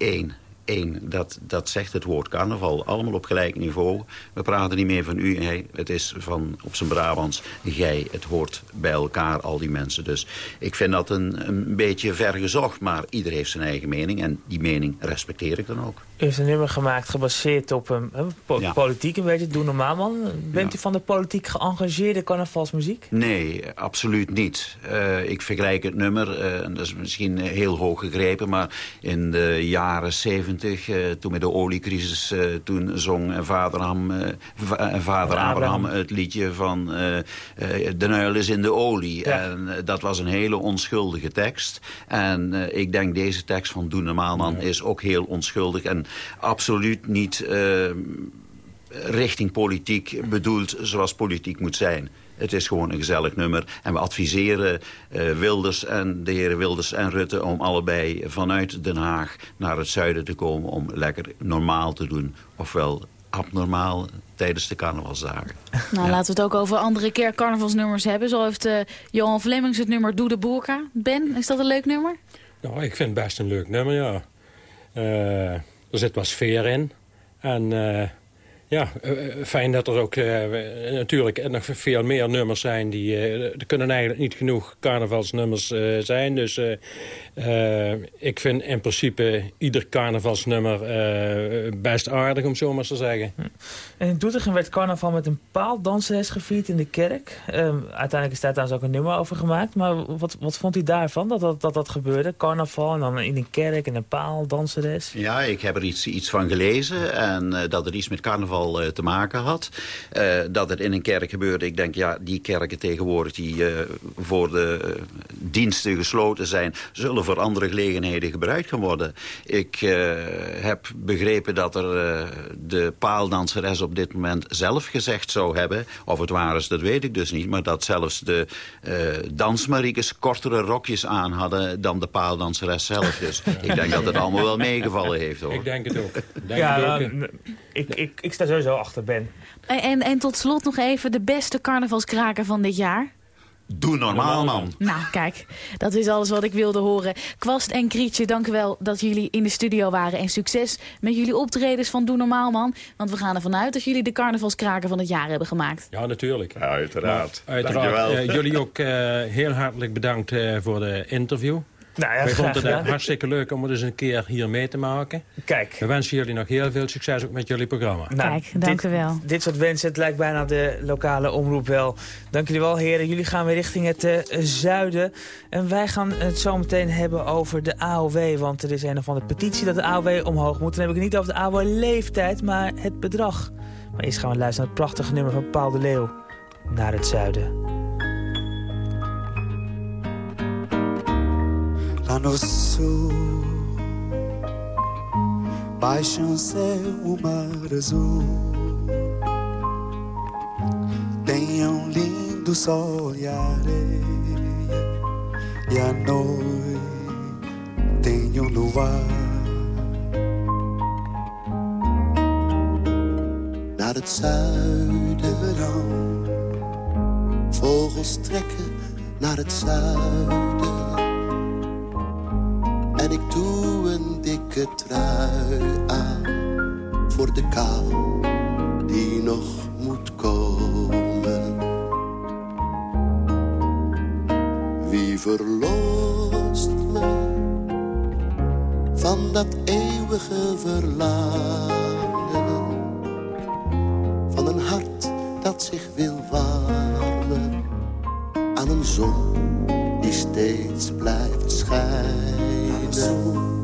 één. Dat, dat zegt het woord carnaval. Allemaal op gelijk niveau. We praten niet meer van u. Het is van op zijn Brabants gij. Het hoort bij elkaar, al die mensen. Dus ik vind dat een, een beetje vergezocht. Maar ieder heeft zijn eigen mening. En die mening respecteer ik dan ook. U heeft een nummer gemaakt gebaseerd op een, po ja. politiek een beetje. Doe normaal man. Bent ja. u van de politiek geëngageerde carnavalsmuziek? Nee, absoluut niet. Uh, ik vergelijk het nummer. Uh, dat is misschien heel hoog gegrepen. Maar in de jaren 70, uh, toen met de oliecrisis, toen zong vader, Ham, vader Abraham het liedje van De Nuil is in de olie. Ja. En dat was een hele onschuldige tekst. En ik denk deze tekst van Doe normaal man is ook heel onschuldig. En absoluut niet uh, richting politiek bedoeld zoals politiek moet zijn. Het is gewoon een gezellig nummer. En we adviseren uh, Wilders en de heren Wilders en Rutte... om allebei vanuit Den Haag naar het zuiden te komen... om lekker normaal te doen. Ofwel abnormaal tijdens de carnavalsdagen. Nou, ja. laten we het ook over andere keer carnavalsnummers hebben. Zo heeft uh, Johan Vlemmings het nummer Doe de Boerka. Ben, is dat een leuk nummer? Nou, ik vind het best een leuk nummer, ja. Uh, er zit wat sfeer in. En uh, ja, uh, fijn dat er ook uh, natuurlijk nog veel meer nummers zijn. Die, er kunnen eigenlijk niet genoeg carnavalsnummers zijn. Dus ik vind in principe ieder carnavalsnummer best aardig, om zo maar te zeggen. En in Doetinchem werd carnaval met een paaldanseres gevierd in de kerk. Um, uiteindelijk is daar trouwens ook een nummer over gemaakt. Maar wat, wat vond u daarvan, dat dat, dat dat gebeurde? Carnaval en dan in een kerk en een paaldanseres? Ja, ik heb er iets, iets van gelezen. En uh, dat er iets met carnaval uh, te maken had. Uh, dat het in een kerk gebeurde. Ik denk, ja, die kerken tegenwoordig die voor de diensten gesloten zijn... zullen voor andere gelegenheden gebruikt gaan worden. Ik heb begrepen dat er de paaldanseres op dit moment zelf gezegd zou hebben... of het waar is, dat weet ik dus niet... maar dat zelfs de uh, dansmariekes kortere rokjes aan hadden... dan de paaldanseres zelf. Dus ja. ik denk dat het allemaal wel meegevallen heeft. Hoor. Ik denk het ook. Denk ja, het ook. Nou, ik, ik, ik sta sowieso achter Ben. En, en, en tot slot nog even de beste carnavalskraker van dit jaar. Doe normaal, man. Nou, kijk, dat is alles wat ik wilde horen. Kwast en Krietje, dank u wel dat jullie in de studio waren. En succes met jullie optredens van Doe Normaal, man. Want we gaan ervan uit dat jullie de carnavalskraker van het jaar hebben gemaakt. Ja, natuurlijk. uiteraard. Maar uiteraard. Dankjewel. eh, jullie ook eh, heel hartelijk bedankt eh, voor de interview. Nou ja, Wij graag vonden het hartstikke leuk om het eens een keer hier mee te maken. Kijk. We wensen jullie nog heel veel succes ook met jullie programma. Nou, Kijk, dank dit, u wel. Dit soort wensen, het lijkt bijna de lokale omroep wel. Dank jullie wel, heren. Jullie gaan weer richting het eh, zuiden. En wij gaan het zo meteen hebben over de AOW. Want er is een of andere petitie dat de AOW omhoog moet. Dan heb ik het niet over de AOW-leeftijd, maar het bedrag. Maar eerst gaan we luisteren naar het prachtige nummer van Paul de Leeuw. Naar het zuiden. Lá no sul, baixo um céu, o mar azul. Tem um lindo sol e areia, e à noite tem um luar. Naar het zuiden, vogels trekken naar het zuiden. Dikke trui aan voor de kou die nog moet komen. Wie verlost me van dat eeuwige verlangen? Van een hart dat zich wil warmen aan een zon die steeds blijft schijnen.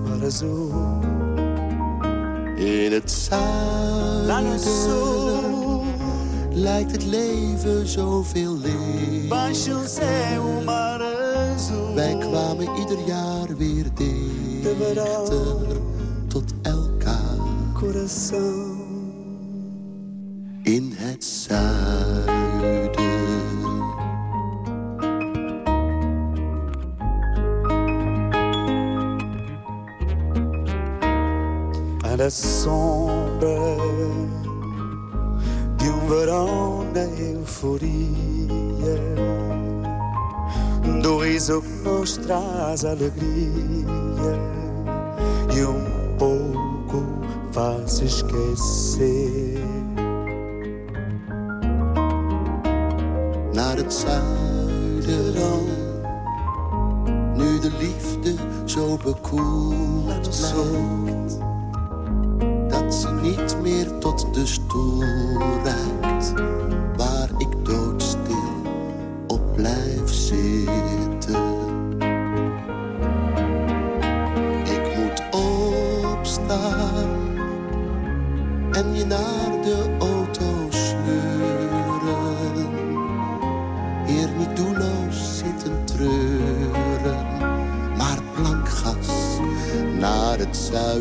In het zuiden lijkt het leven zoveel licht. Wij kwamen ieder jaar weer dichter tot elkaar. In het zuiden. Euforia, do riso nos traz alegria e um pouco faz esquecer. Naar het zuiden, nu de liefde zo bekoeld blijkt dat ze niet meer tot de stoel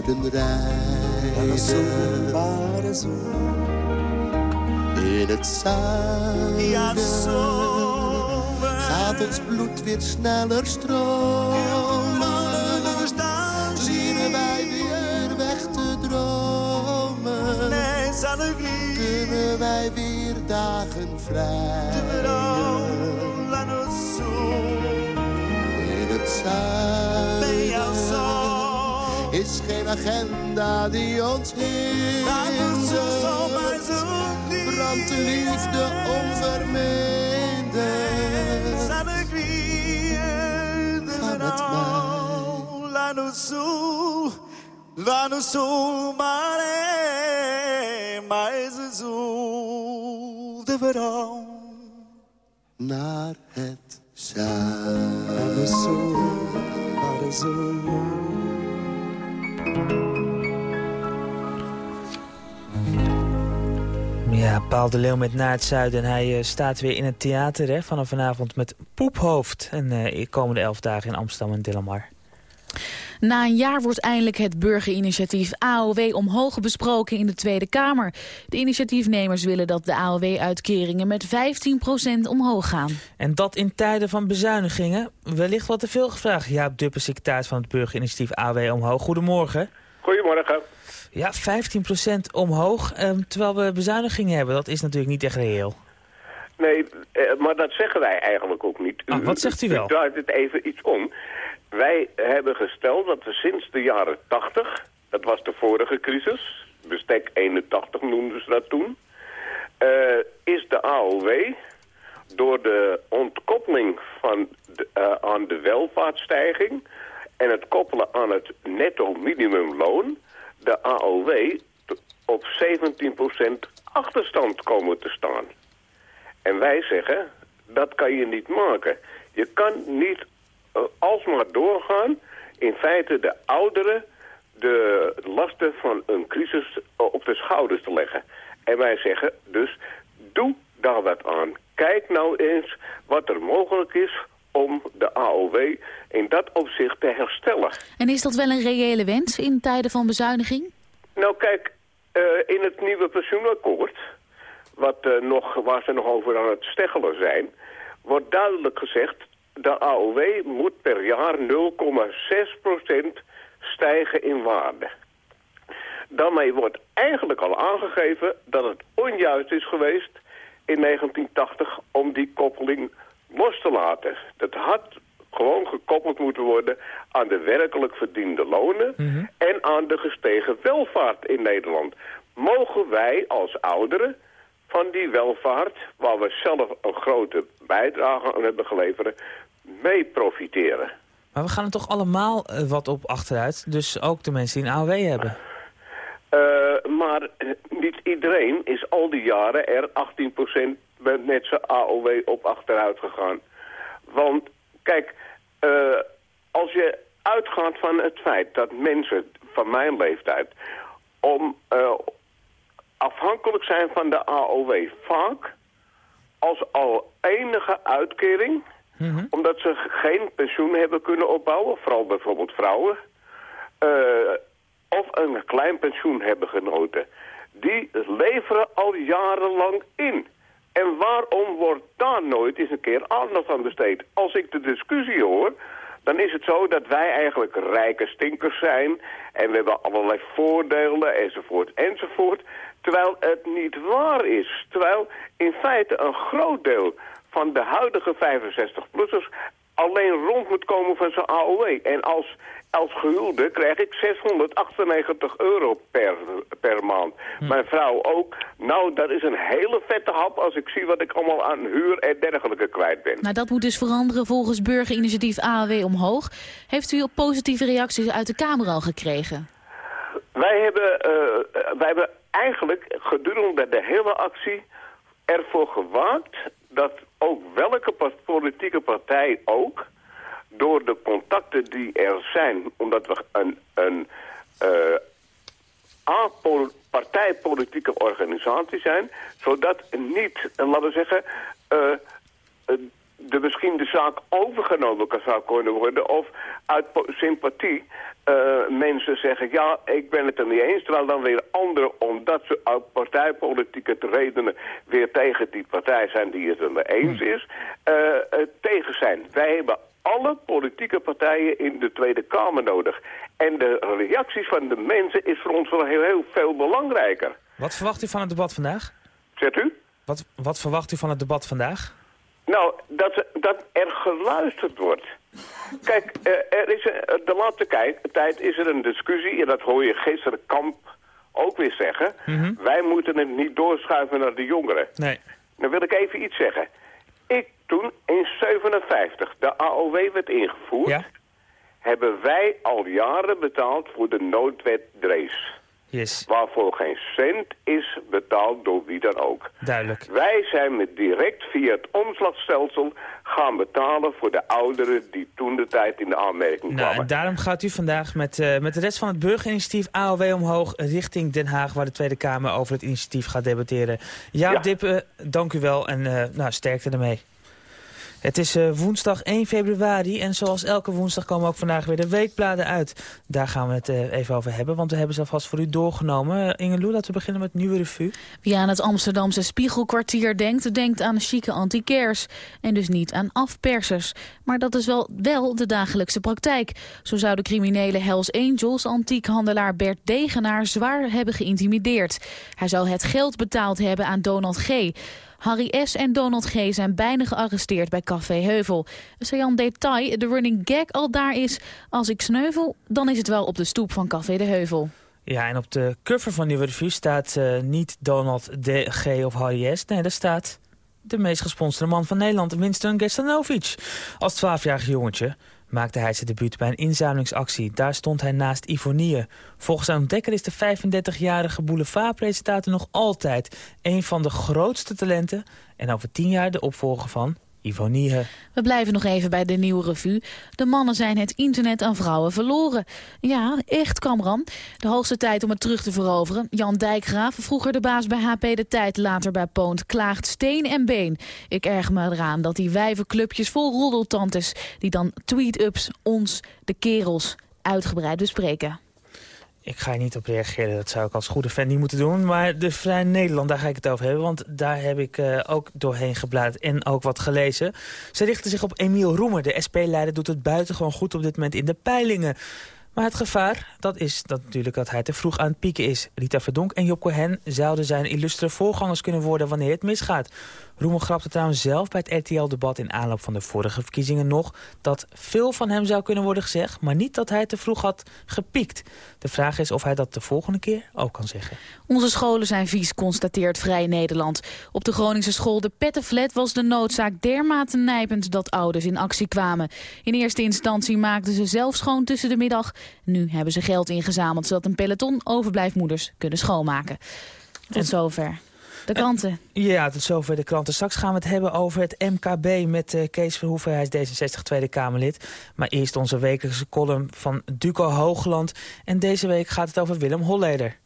zuiden rijden. In het zuiden gaat ons bloed weer sneller stromen. Zien wij weer weg te dromen. Kunnen wij weer dagen vrij. In het zuiden is geen agenda die ons hindert. Brandt de liefde onverminderd. Ga met mij. Lá no sul, lá no sul, mar é mais azul de verão. Naar het zuiden. Ja, Paul de Leeuw met Naar het Zuiden. En hij eh, staat weer in het theater hè, vanaf vanavond met Poephoofd. En eh komende elf dagen in Amsterdam en Dillamar. Na een jaar wordt eindelijk het burgerinitiatief AOW omhoog besproken in de Tweede Kamer. De initiatiefnemers willen dat de AOW-uitkeringen met 15% omhoog gaan. En dat in tijden van bezuinigingen. Wellicht wat te veel gevraagd. Jaap Duppe, secretaris van het burgerinitiatief AOW Omhoog. Goedemorgen. Goedemorgen. Ja, 15% omhoog, ehm, terwijl we bezuinigingen hebben. Dat is natuurlijk niet echt reëel. Nee, eh, maar dat zeggen wij eigenlijk ook niet. Ah, wat zegt u wel? U draait het even iets om. Wij hebben gesteld dat we sinds de jaren 80, dat was de vorige crisis, bestek 81 noemden ze dat toen, eh, is de AOW door de ontkoppeling van eh, aan de welvaartsstijging en het koppelen aan het netto minimumloon, de AOW op 17% achterstand komen te staan. En wij zeggen, dat kan je niet maken. Je kan niet alsmaar doorgaan, in feite de ouderen de lasten van een crisis eh, op de schouders te leggen. En wij zeggen dus, doe daar wat aan. Kijk nou eens wat er mogelijk is om de AOW in dat opzicht te herstellen. En is dat wel een reële wens in tijden van bezuiniging? Nou kijk, eh, in het nieuwe pensioenakkoord, wat, eh, nog, waar ze nog over aan het steggelen zijn, wordt duidelijk gezegd, de AOW moet per jaar 0,6% stijgen in waarde. Daarmee wordt eigenlijk al aangegeven dat het onjuist is geweest in 1980 om die koppeling los te laten. Dat had gewoon gekoppeld moeten worden aan de werkelijk verdiende lonen en aan de gestegen welvaart in Nederland. Mogen wij als ouderen van die welvaart, waar we zelf een grote bijdrage aan hebben geleverd, mee profiteren? Maar we gaan er toch allemaal eh, wat op achteruit. Dus ook de mensen die een AOW hebben. Eh, maar eh, niet iedereen is al die jaren er 18% met net zijn AOW op achteruit gegaan. Want kijk, als je uitgaat van het feit dat mensen van mijn leeftijd om afhankelijk zijn van de AOW vaak als al enige uitkering, omdat ze geen pensioen hebben kunnen opbouwen, vooral bijvoorbeeld vrouwen, eh, of een klein pensioen hebben genoten. Die leveren al jarenlang in. En waarom wordt daar nooit eens een keer aandacht aan besteed? Als ik de discussie hoor, dan is het zo dat wij eigenlijk rijke stinkers zijn. En we hebben allerlei voordelen, enzovoort, enzovoort. Terwijl het niet waar is. Terwijl in feite een groot deel van de huidige 65-plussers alleen rond moet komen van zijn AOW. En als, als gehuwde krijg ik 698 euro per, per maand. Mijn vrouw ook. Nou, dat is een hele vette hap als ik zie wat ik allemaal aan huur en dergelijke kwijt ben. Nou, dat moet dus veranderen volgens burgerinitiatief AOW omhoog. Heeft u positieve reacties uit de Kamer al gekregen? Wij hebben, eh, wij hebben eigenlijk gedurende de hele actie ervoor gewaakt dat ook welke politieke partij ook, door de contacten die er zijn, omdat we een, een apol- partijpolitieke organisatie zijn, zodat niet, eh, laten we zeggen, eh, de misschien de zaak overgenomen kan zou kunnen worden of uit sympathie eh, mensen zeggen, ja, ik ben het er niet eens, terwijl dan weer anderen, omdat ze uit partijpolitieke redenen weer tegen die partij zijn die het er mee eens is, eh, eh, tegen zijn. Wij hebben alle politieke partijen in de Tweede Kamer nodig. En de reacties van de mensen is voor ons wel heel, heel veel belangrijker. Wat verwacht u van het debat vandaag? Zegt u? Wat, wat verwacht u van het debat vandaag? Nou, dat, dat er geluisterd wordt. (laughs) Kijk, eh, er is, eh, de laatste tijd is er een discussie, en dat hoor je gisteren Kamp ook weer zeggen. Wij moeten het niet doorschuiven naar de jongeren. Nee. Dan wil ik even iets zeggen. Ik toen in 57 de AOW werd ingevoerd, hebben wij al jaren betaald voor de noodwet Drees. Yes. Waarvoor geen cent is betaald door wie dan ook. Duidelijk. Wij zijn met direct via het omslagstelsel gaan betalen voor de ouderen die toen de tijd in de aanmerking Nou, kwamen. en daarom gaat u vandaag met, eh, met de rest van het burgerinitiatief AOW omhoog richting Den Haag, waar de Tweede Kamer over het initiatief gaat debatteren. Jaap Ja. Dippe, dank u wel en eh, nou, sterkte ermee. Het is eh, woensdag 1 februari en zoals elke woensdag komen ook vandaag weer de weekbladen uit. Daar gaan we het eh, even over hebben, want we hebben ze alvast voor u doorgenomen. Uh, Inge Lou, laten we beginnen met Nieuwe Revue. Wie aan het Amsterdamse Spiegelkwartier denkt, denkt aan chique antiquairs. En dus niet aan afpersers. Maar dat is wel, wel de dagelijkse praktijk. Zo zou de criminele Hells Angels antiekhandelaar Bert Degenaar zwaar hebben geïntimideerd. Hij zou het geld betaald hebben aan Donald G. Harry S. en Donald G. zijn bijna gearresteerd bij Café Heuvel. Sajan detail, de running gag al daar is... als ik sneuvel, dan is het wel op de stoep van Café de Heuvel. Ja, en op de cover van Nieuwe Revue staat uh, niet Donald D. G. of Harry S. Nee, daar staat de meest gesponsorde man van Nederland, Winston Gestanovic. Als 12-jarig jongetje maakte hij zijn debuut bij een inzamelingsactie. Daar stond hij naast Ivonie. Volgens zijn ontdekker is de 35-jarige boulevardpresentator nog altijd... een van de grootste talenten en over tien jaar de opvolger van Ivonie. We blijven nog even bij de nieuwe revue. De mannen zijn het internet aan vrouwen verloren. Ja, echt Kamran. De hoogste tijd om het terug te veroveren. Jan Dijkgraaf, vroeger de baas bij HP De Tijd, later bij Poont, klaagt steen en been. Ik erg me eraan dat die wijvenclubjes vol roddeltantes... die dan tweet-ups ons, de kerels, uitgebreid bespreken. Ik ga je niet op reageren, dat zou ik als goede fan niet moeten doen. Maar de Vrij Nederland, daar ga ik het over hebben. Want daar heb ik uh, ook doorheen gebladerd en ook wat gelezen. Ze richten zich op Emiel Roemer. De SP-leider doet het buitengewoon goed op dit moment in de peilingen. Maar het gevaar, dat is dat natuurlijk dat hij te vroeg aan het pieken is. Rita Verdonk en Job Cohen zouden zijn illustre voorgangers kunnen worden wanneer het misgaat. Roemer grapte trouwens zelf bij het RTL-debat in aanloop van de vorige verkiezingen nog... dat veel van hem zou kunnen worden gezegd, maar niet dat hij te vroeg had gepiekt. De vraag is of hij dat de volgende keer ook kan zeggen. Onze scholen zijn vies, constateert Vrij Nederland. Op de Groningse school De Pettenflat was de noodzaak dermate nijpend dat ouders in actie kwamen. In eerste instantie maakten ze zelf schoon tussen de middag. Nu hebben ze geld ingezameld zodat een peloton overblijfmoeders kunnen schoonmaken. Tot zover. De kranten. Ja, tot zover de kranten. Straks gaan we het hebben over het MKB met uh, Kees Verhoeven. Hij is D66 Tweede Kamerlid. Maar eerst onze wekelijkse column van Duco Hoogland. En deze week gaat het over Willem Holleder.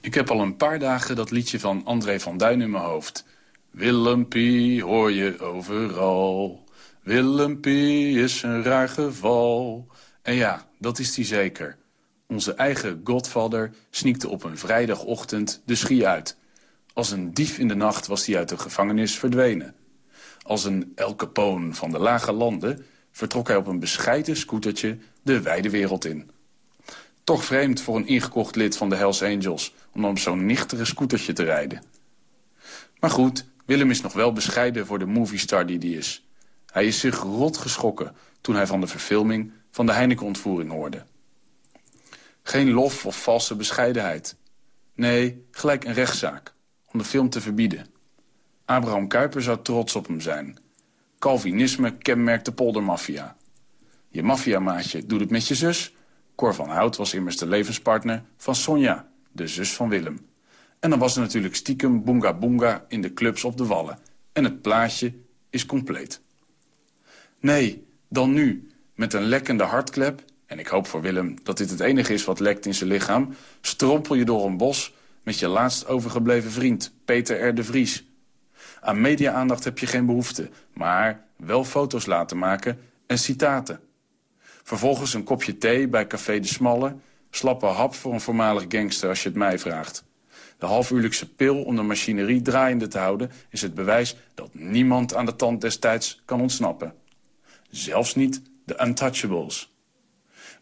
Ik heb al een paar dagen dat liedje van André van Duin in mijn hoofd. Willempie hoor je overal. Willempie is een raar geval. En ja, dat is die zeker. Onze eigen godvader sneakte op een vrijdagochtend de schie uit... Als een dief in de nacht was hij uit de gevangenis verdwenen. Als een El Capone van de lage landen vertrok hij op een bescheiden scootertje de wijde wereld in. Toch vreemd voor een ingekocht lid van de Hells Angels om op zo'n nichtere scootertje te rijden. Maar goed, Willem is nog wel bescheiden voor de moviestar die hij is. Hij is zich rot geschrokken toen hij van de verfilming van de Heineken-ontvoering hoorde. Geen lof of valse bescheidenheid. Nee, gelijk een rechtszaak om de film te verbieden. Abraham Kuyper zou trots op hem zijn. Calvinisme kenmerkt de poldermafia. Je maffiamaatje doet het met je zus. Cor van Hout was immers de levenspartner van Sonja, de zus van Willem. En dan was er natuurlijk stiekem boonga boonga in de clubs op de Wallen. En het plaatje is compleet. Nee, dan nu, met een lekkende hartklep... en ik hoop voor Willem dat dit het enige is wat lekt in zijn lichaam... strompel je door een bos met je laatst overgebleven vriend, Peter R. de Vries. Aan media-aandacht heb je geen behoefte, maar wel foto's laten maken en citaten. Vervolgens een kopje thee bij Café de Smalle, slappe hap voor een voormalig gangster als je het mij vraagt. De halfuurlijkse pil om de machinerie draaiende te houden... is het bewijs dat niemand aan de tand destijds kan ontsnappen. Zelfs niet de untouchables.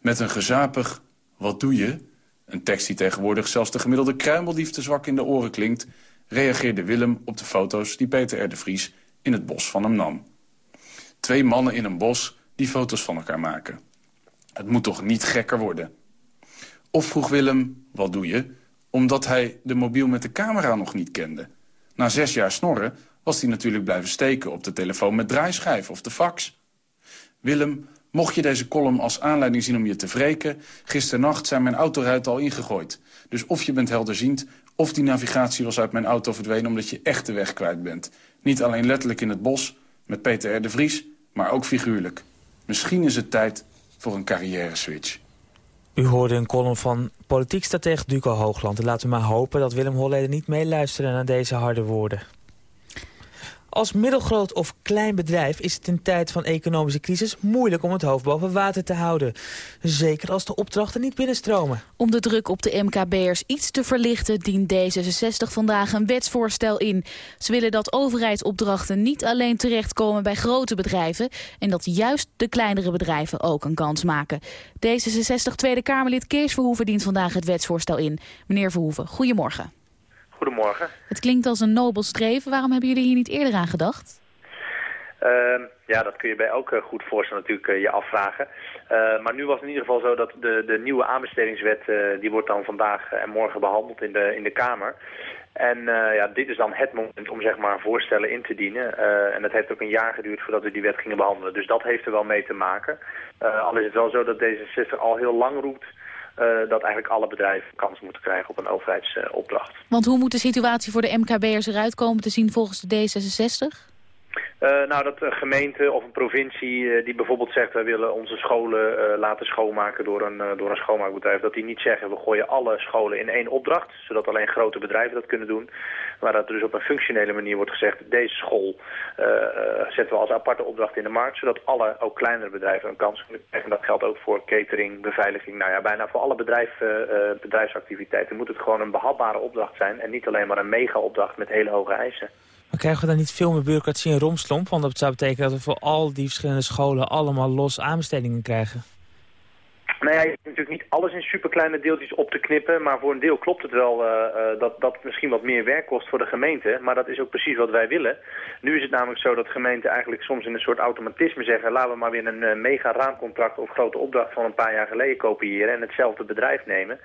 Met een gezapig wat doe je een tekst die tegenwoordig zelfs de gemiddelde kruimeldief te zwak in de oren klinkt... reageerde Willem op de foto's die Peter R. de Vries in het bos van hem nam. Twee mannen in een bos die foto's van elkaar maken. Het moet toch niet gekker worden? Of vroeg Willem, wat doe je? Omdat hij de mobiel met de camera nog niet kende. Na zes jaar snorren was hij natuurlijk blijven steken op de telefoon met draaischijf of de fax. Willem Mocht je deze column als aanleiding zien om je te wreken... gisternacht zijn mijn autoruiten al ingegooid. Dus of je bent helderziend, of die navigatie was uit mijn auto verdwenen... omdat je echt de weg kwijt bent. Niet alleen letterlijk in het bos, met Peter R. de Vries, maar ook figuurlijk. Misschien is het tijd voor een carrière-switch. U hoorde een column van politiek strateg Duco Hoogland. En laten we maar hopen dat Willem Holleder niet meeluistert naar deze harde woorden. Als middelgroot of klein bedrijf is het in tijd van economische crisis moeilijk om het hoofd boven water te houden. Zeker als de opdrachten niet binnenstromen. Om de druk op de MKB'ers iets te verlichten dient D66 vandaag een wetsvoorstel in. Ze willen dat overheidsopdrachten niet alleen terechtkomen bij grote bedrijven en dat juist de kleinere bedrijven ook een kans maken. D66 Tweede Kamerlid Kees Verhoeven dient vandaag het wetsvoorstel in. Meneer Verhoeven, goedemorgen. Goedemorgen. Het klinkt als een nobel streven. Waarom hebben jullie hier niet eerder aan gedacht? Uh, ja, dat kun je bij elke goed voorstel natuurlijk uh, je afvragen. Uh, maar nu was het in ieder geval zo dat de, de nieuwe aanbestedingswet... die wordt dan vandaag en morgen behandeld in de, in de Kamer. En ja, dit is dan het moment om zeg maar voorstellen in te dienen. en het heeft ook een jaar geduurd voordat we die wet gingen behandelen. Dus dat heeft er wel mee te maken. al is het wel zo dat D66 al heel lang roept... dat eigenlijk alle bedrijven kans moeten krijgen op een overheidsopdracht. Want hoe moet de situatie voor de MKB'ers eruit komen te zien volgens de D66? Uh, nou, dat een gemeente of een provincie uh, die bijvoorbeeld zegt... wij willen onze scholen laten schoonmaken door een, door een schoonmaakbedrijf... dat die niet zeggen we gooien alle scholen in één opdracht... zodat alleen grote bedrijven dat kunnen doen. Maar dat er dus op een functionele manier wordt gezegd... deze school zetten we als aparte opdracht in de markt... zodat alle, ook kleinere bedrijven, een kans kunnen krijgen. En dat geldt ook voor catering, beveiliging. Nou ja, bijna voor alle bedrijf, bedrijfsactiviteiten moet het gewoon een behapbare opdracht zijn... en niet alleen maar een mega-opdracht met hele hoge eisen. Maar krijgen we dan niet veel meer bureaucratie en romslomp? Want dat zou betekenen dat we voor al die verschillende scholen allemaal los aanbestedingen krijgen. Nou ja, je hebt natuurlijk niet alles in superkleine deeltjes op te knippen, maar voor een deel klopt het wel uh, uh, dat dat misschien wat meer werk kost voor de gemeente. Maar dat is ook precies wat wij willen. Nu is het namelijk zo dat gemeenten eigenlijk soms in een soort automatisme zeggen, laten we maar weer een uh, mega raamcontract of grote opdracht van een paar jaar geleden kopiëren en hetzelfde bedrijf nemen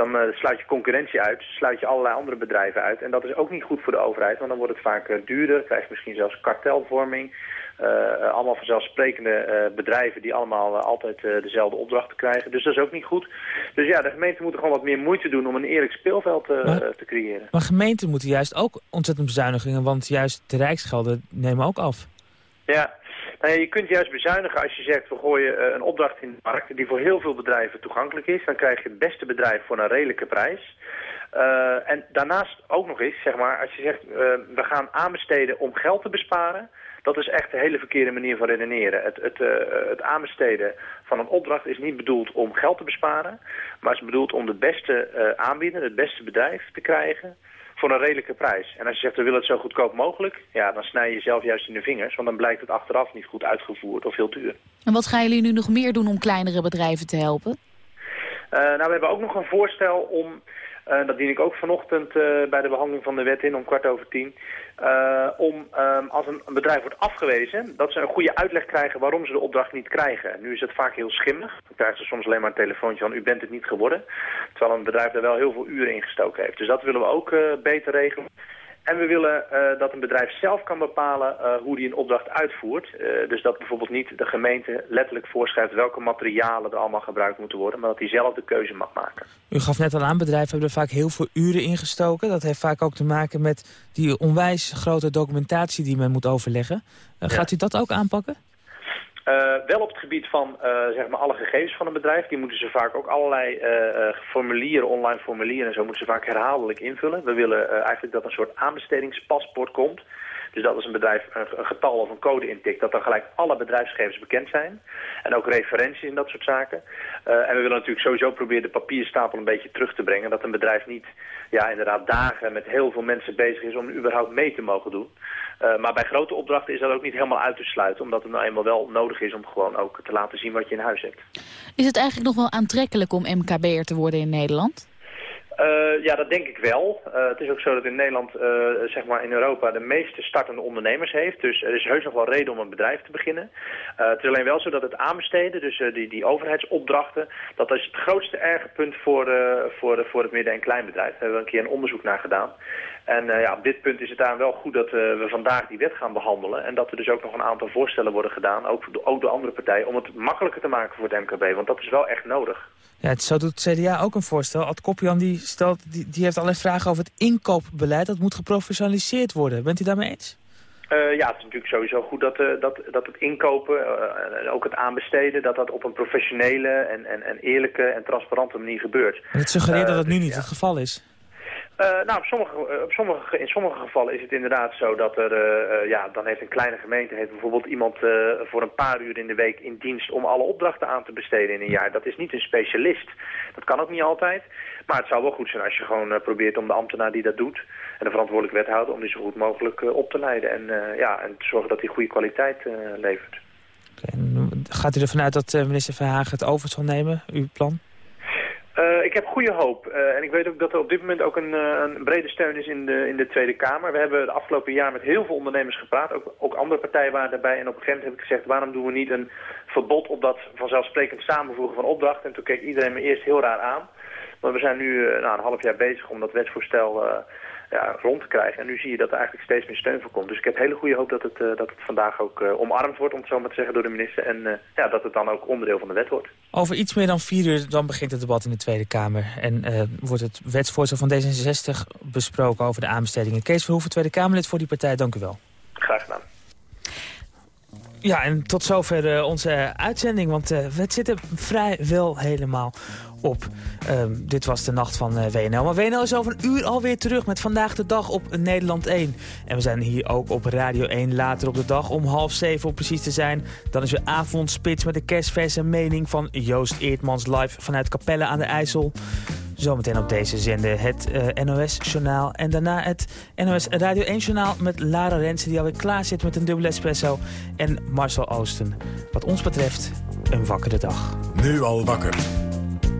dan uh, sluit je concurrentie uit, sluit je allerlei andere bedrijven uit. En dat is ook niet goed voor de overheid, want dan wordt het vaak uh, duurder, krijg je misschien zelfs kartelvorming. Uh, allemaal vanzelfsprekende bedrijven die allemaal altijd dezelfde opdrachten krijgen. Dus dat is ook niet goed. Dus ja, de gemeenten moeten gewoon wat meer moeite doen om een eerlijk speelveld maar, te creëren. Maar gemeenten moeten juist ook ontzettend bezuinigingen, want juist de rijksgelden nemen ook af. Ja, ja, je kunt juist bezuinigen als je zegt, we gooien uh, een opdracht in de markt die voor heel veel bedrijven toegankelijk is. Dan krijg je het beste bedrijf voor een redelijke prijs. Uh, en daarnaast ook nog eens, zeg maar, als je zegt, we gaan aanbesteden om geld te besparen. Dat is echt een hele verkeerde manier van redeneren. Het, het, het aanbesteden van een opdracht is niet bedoeld om geld te besparen. Maar is bedoeld om de beste aanbieder, het beste bedrijf te krijgen voor een redelijke prijs. En als je zegt, we willen het zo goedkoop mogelijk, ja, dan snij je jezelf juist in de vingers. Want dan blijkt het achteraf niet goed uitgevoerd of heel duur. En wat gaan jullie nu nog meer doen om kleinere bedrijven te helpen? Uh, nou, we hebben ook nog een voorstel om uh, dat dien ik ook vanochtend uh, bij de behandeling van de wet in om kwart over tien. Uh, om um, als een, een, bedrijf wordt afgewezen, dat ze een goede uitleg krijgen waarom ze de opdracht niet krijgen. Nu is het vaak heel schimmig. Dan krijgen ze soms alleen maar een telefoontje van u bent het niet geworden. Terwijl een bedrijf er wel heel veel uren in gestoken heeft. Dus dat willen we ook beter regelen. En we willen uh, dat een bedrijf zelf kan bepalen uh, hoe die een opdracht uitvoert. Uh, dus dat bijvoorbeeld niet de gemeente letterlijk voorschrijft welke materialen er allemaal gebruikt moeten worden, maar dat hij zelf de keuze mag maken. U gaf net al aan, bedrijven hebben er vaak heel veel uren in gestoken. Dat heeft vaak ook te maken met die onwijs grote documentatie die men moet overleggen. Ja. Gaat u dat ook aanpakken? Uh, wel op het gebied van uh, zeg maar alle gegevens van een bedrijf. Die moeten ze vaak ook allerlei uh, formulieren, online formulieren en zo moeten ze vaak herhaaldelijk invullen. We willen eigenlijk dat een soort aanbestedingspaspoort komt. Dus dat als een bedrijf een, getal of een code intikt, dat dan gelijk alle bedrijfsgegevens bekend zijn. En ook referenties in dat soort zaken. en we willen natuurlijk sowieso proberen de papierstapel een beetje terug te brengen. Dat een bedrijf niet ja, inderdaad dagen met heel veel mensen bezig is om überhaupt mee te mogen doen. Uh, maar bij grote opdrachten is dat ook niet helemaal uit te sluiten. Omdat het nou eenmaal wel nodig is om gewoon ook te laten zien wat je in huis hebt. Is het eigenlijk nog wel aantrekkelijk om MKB'er te worden in Nederland? Uh, ja, dat denk ik wel. Uh, het is ook zo dat in Nederland, uh, zeg maar in Europa, de meeste startende ondernemers heeft. Dus er is heus nog wel reden om een bedrijf te beginnen. het is alleen wel zo dat het aanbesteden, dus die, die overheidsopdrachten, dat is het grootste ergerpunt voor, voor, voor het midden- en kleinbedrijf. Daar hebben we een keer een onderzoek naar gedaan. En ja, op dit punt is het daar wel goed dat we vandaag die wet gaan behandelen. En dat er dus ook nog een aantal voorstellen worden gedaan, ook ook door andere partijen, om het makkelijker te maken voor het MKB. Want dat is wel echt nodig. Ja, zo doet het CDA ook een voorstel. Ad Kopjan die stelt, die, die heeft allerlei vragen over het inkoopbeleid. Dat moet geprofessionaliseerd worden. Bent u daarmee eens? Uh, ja, het is natuurlijk sowieso goed dat, uh, dat, dat het inkopen en ook het aanbesteden... dat dat op een professionele en, en, en eerlijke en transparante manier gebeurt. En het suggereert dat dat nu niet ja. het geval is. Uh, nou, op sommige, op sommige, in sommige gevallen is het inderdaad zo dat er, uh, ja, dan heeft een kleine gemeente heeft bijvoorbeeld iemand voor een paar uur in de week in dienst om alle opdrachten aan te besteden in een jaar. Dat is niet een specialist. Dat kan ook niet altijd. Maar het zou wel goed zijn als je gewoon probeert om de ambtenaar die dat doet en de verantwoordelijk wethouder om die zo goed mogelijk op te leiden en, ja, en te zorgen dat hij goede kwaliteit levert. Okay. Gaat u ervan uit dat minister Verhagen het over zal nemen, uw plan? Ik heb goede hoop. Eh, en ik weet ook dat er op dit moment ook een, eh, een, brede steun is in de, in de Tweede Kamer. We hebben de afgelopen jaar met heel veel ondernemers gepraat. Ook, ook andere partijen waren daarbij. En op een gegeven moment heb ik gezegd, waarom doen we niet een verbod op dat vanzelfsprekend samenvoegen van opdrachten? En toen keek iedereen me eerst heel raar aan. Maar we zijn nu nou, een half jaar bezig om dat wetsvoorstel ja, rond te krijgen. En nu zie je dat er eigenlijk steeds meer steun voor komt. Dus ik heb hele goede hoop dat het, uh, dat het vandaag ook uh, omarmd wordt, om het zo maar te zeggen, door de minister. En uh, ja, dat het dan ook onderdeel van de wet wordt. Over iets meer dan vier uur dan begint het debat in de Tweede Kamer. En wordt het wetsvoorstel van D66 besproken over de aanbestedingen. Kees Verhoeven, Tweede Kamerlid voor die partij, dank u wel. Graag gedaan. Ja, en tot zover onze uitzending, want we zitten vrijwel helemaal op. Ehm, dit was de nacht van uh, eh, WNL. Maar WNL is over een uur alweer terug met Vandaag de Dag op Nederland 1. En we zijn hier ook op Radio 1 later op de dag om half zeven om precies te zijn. Dan is er avondspits met de kerstverse mening van Joost Eertmans live vanuit Capelle aan de IJssel. Zometeen op deze zender het uh, NOS-journaal. En daarna het NOS Radio 1-journaal met Lara Rensen... die alweer klaar zit met een dubbele espresso. En Marcel Oosten. Wat ons betreft, een wakkere dag. Nu al wakker.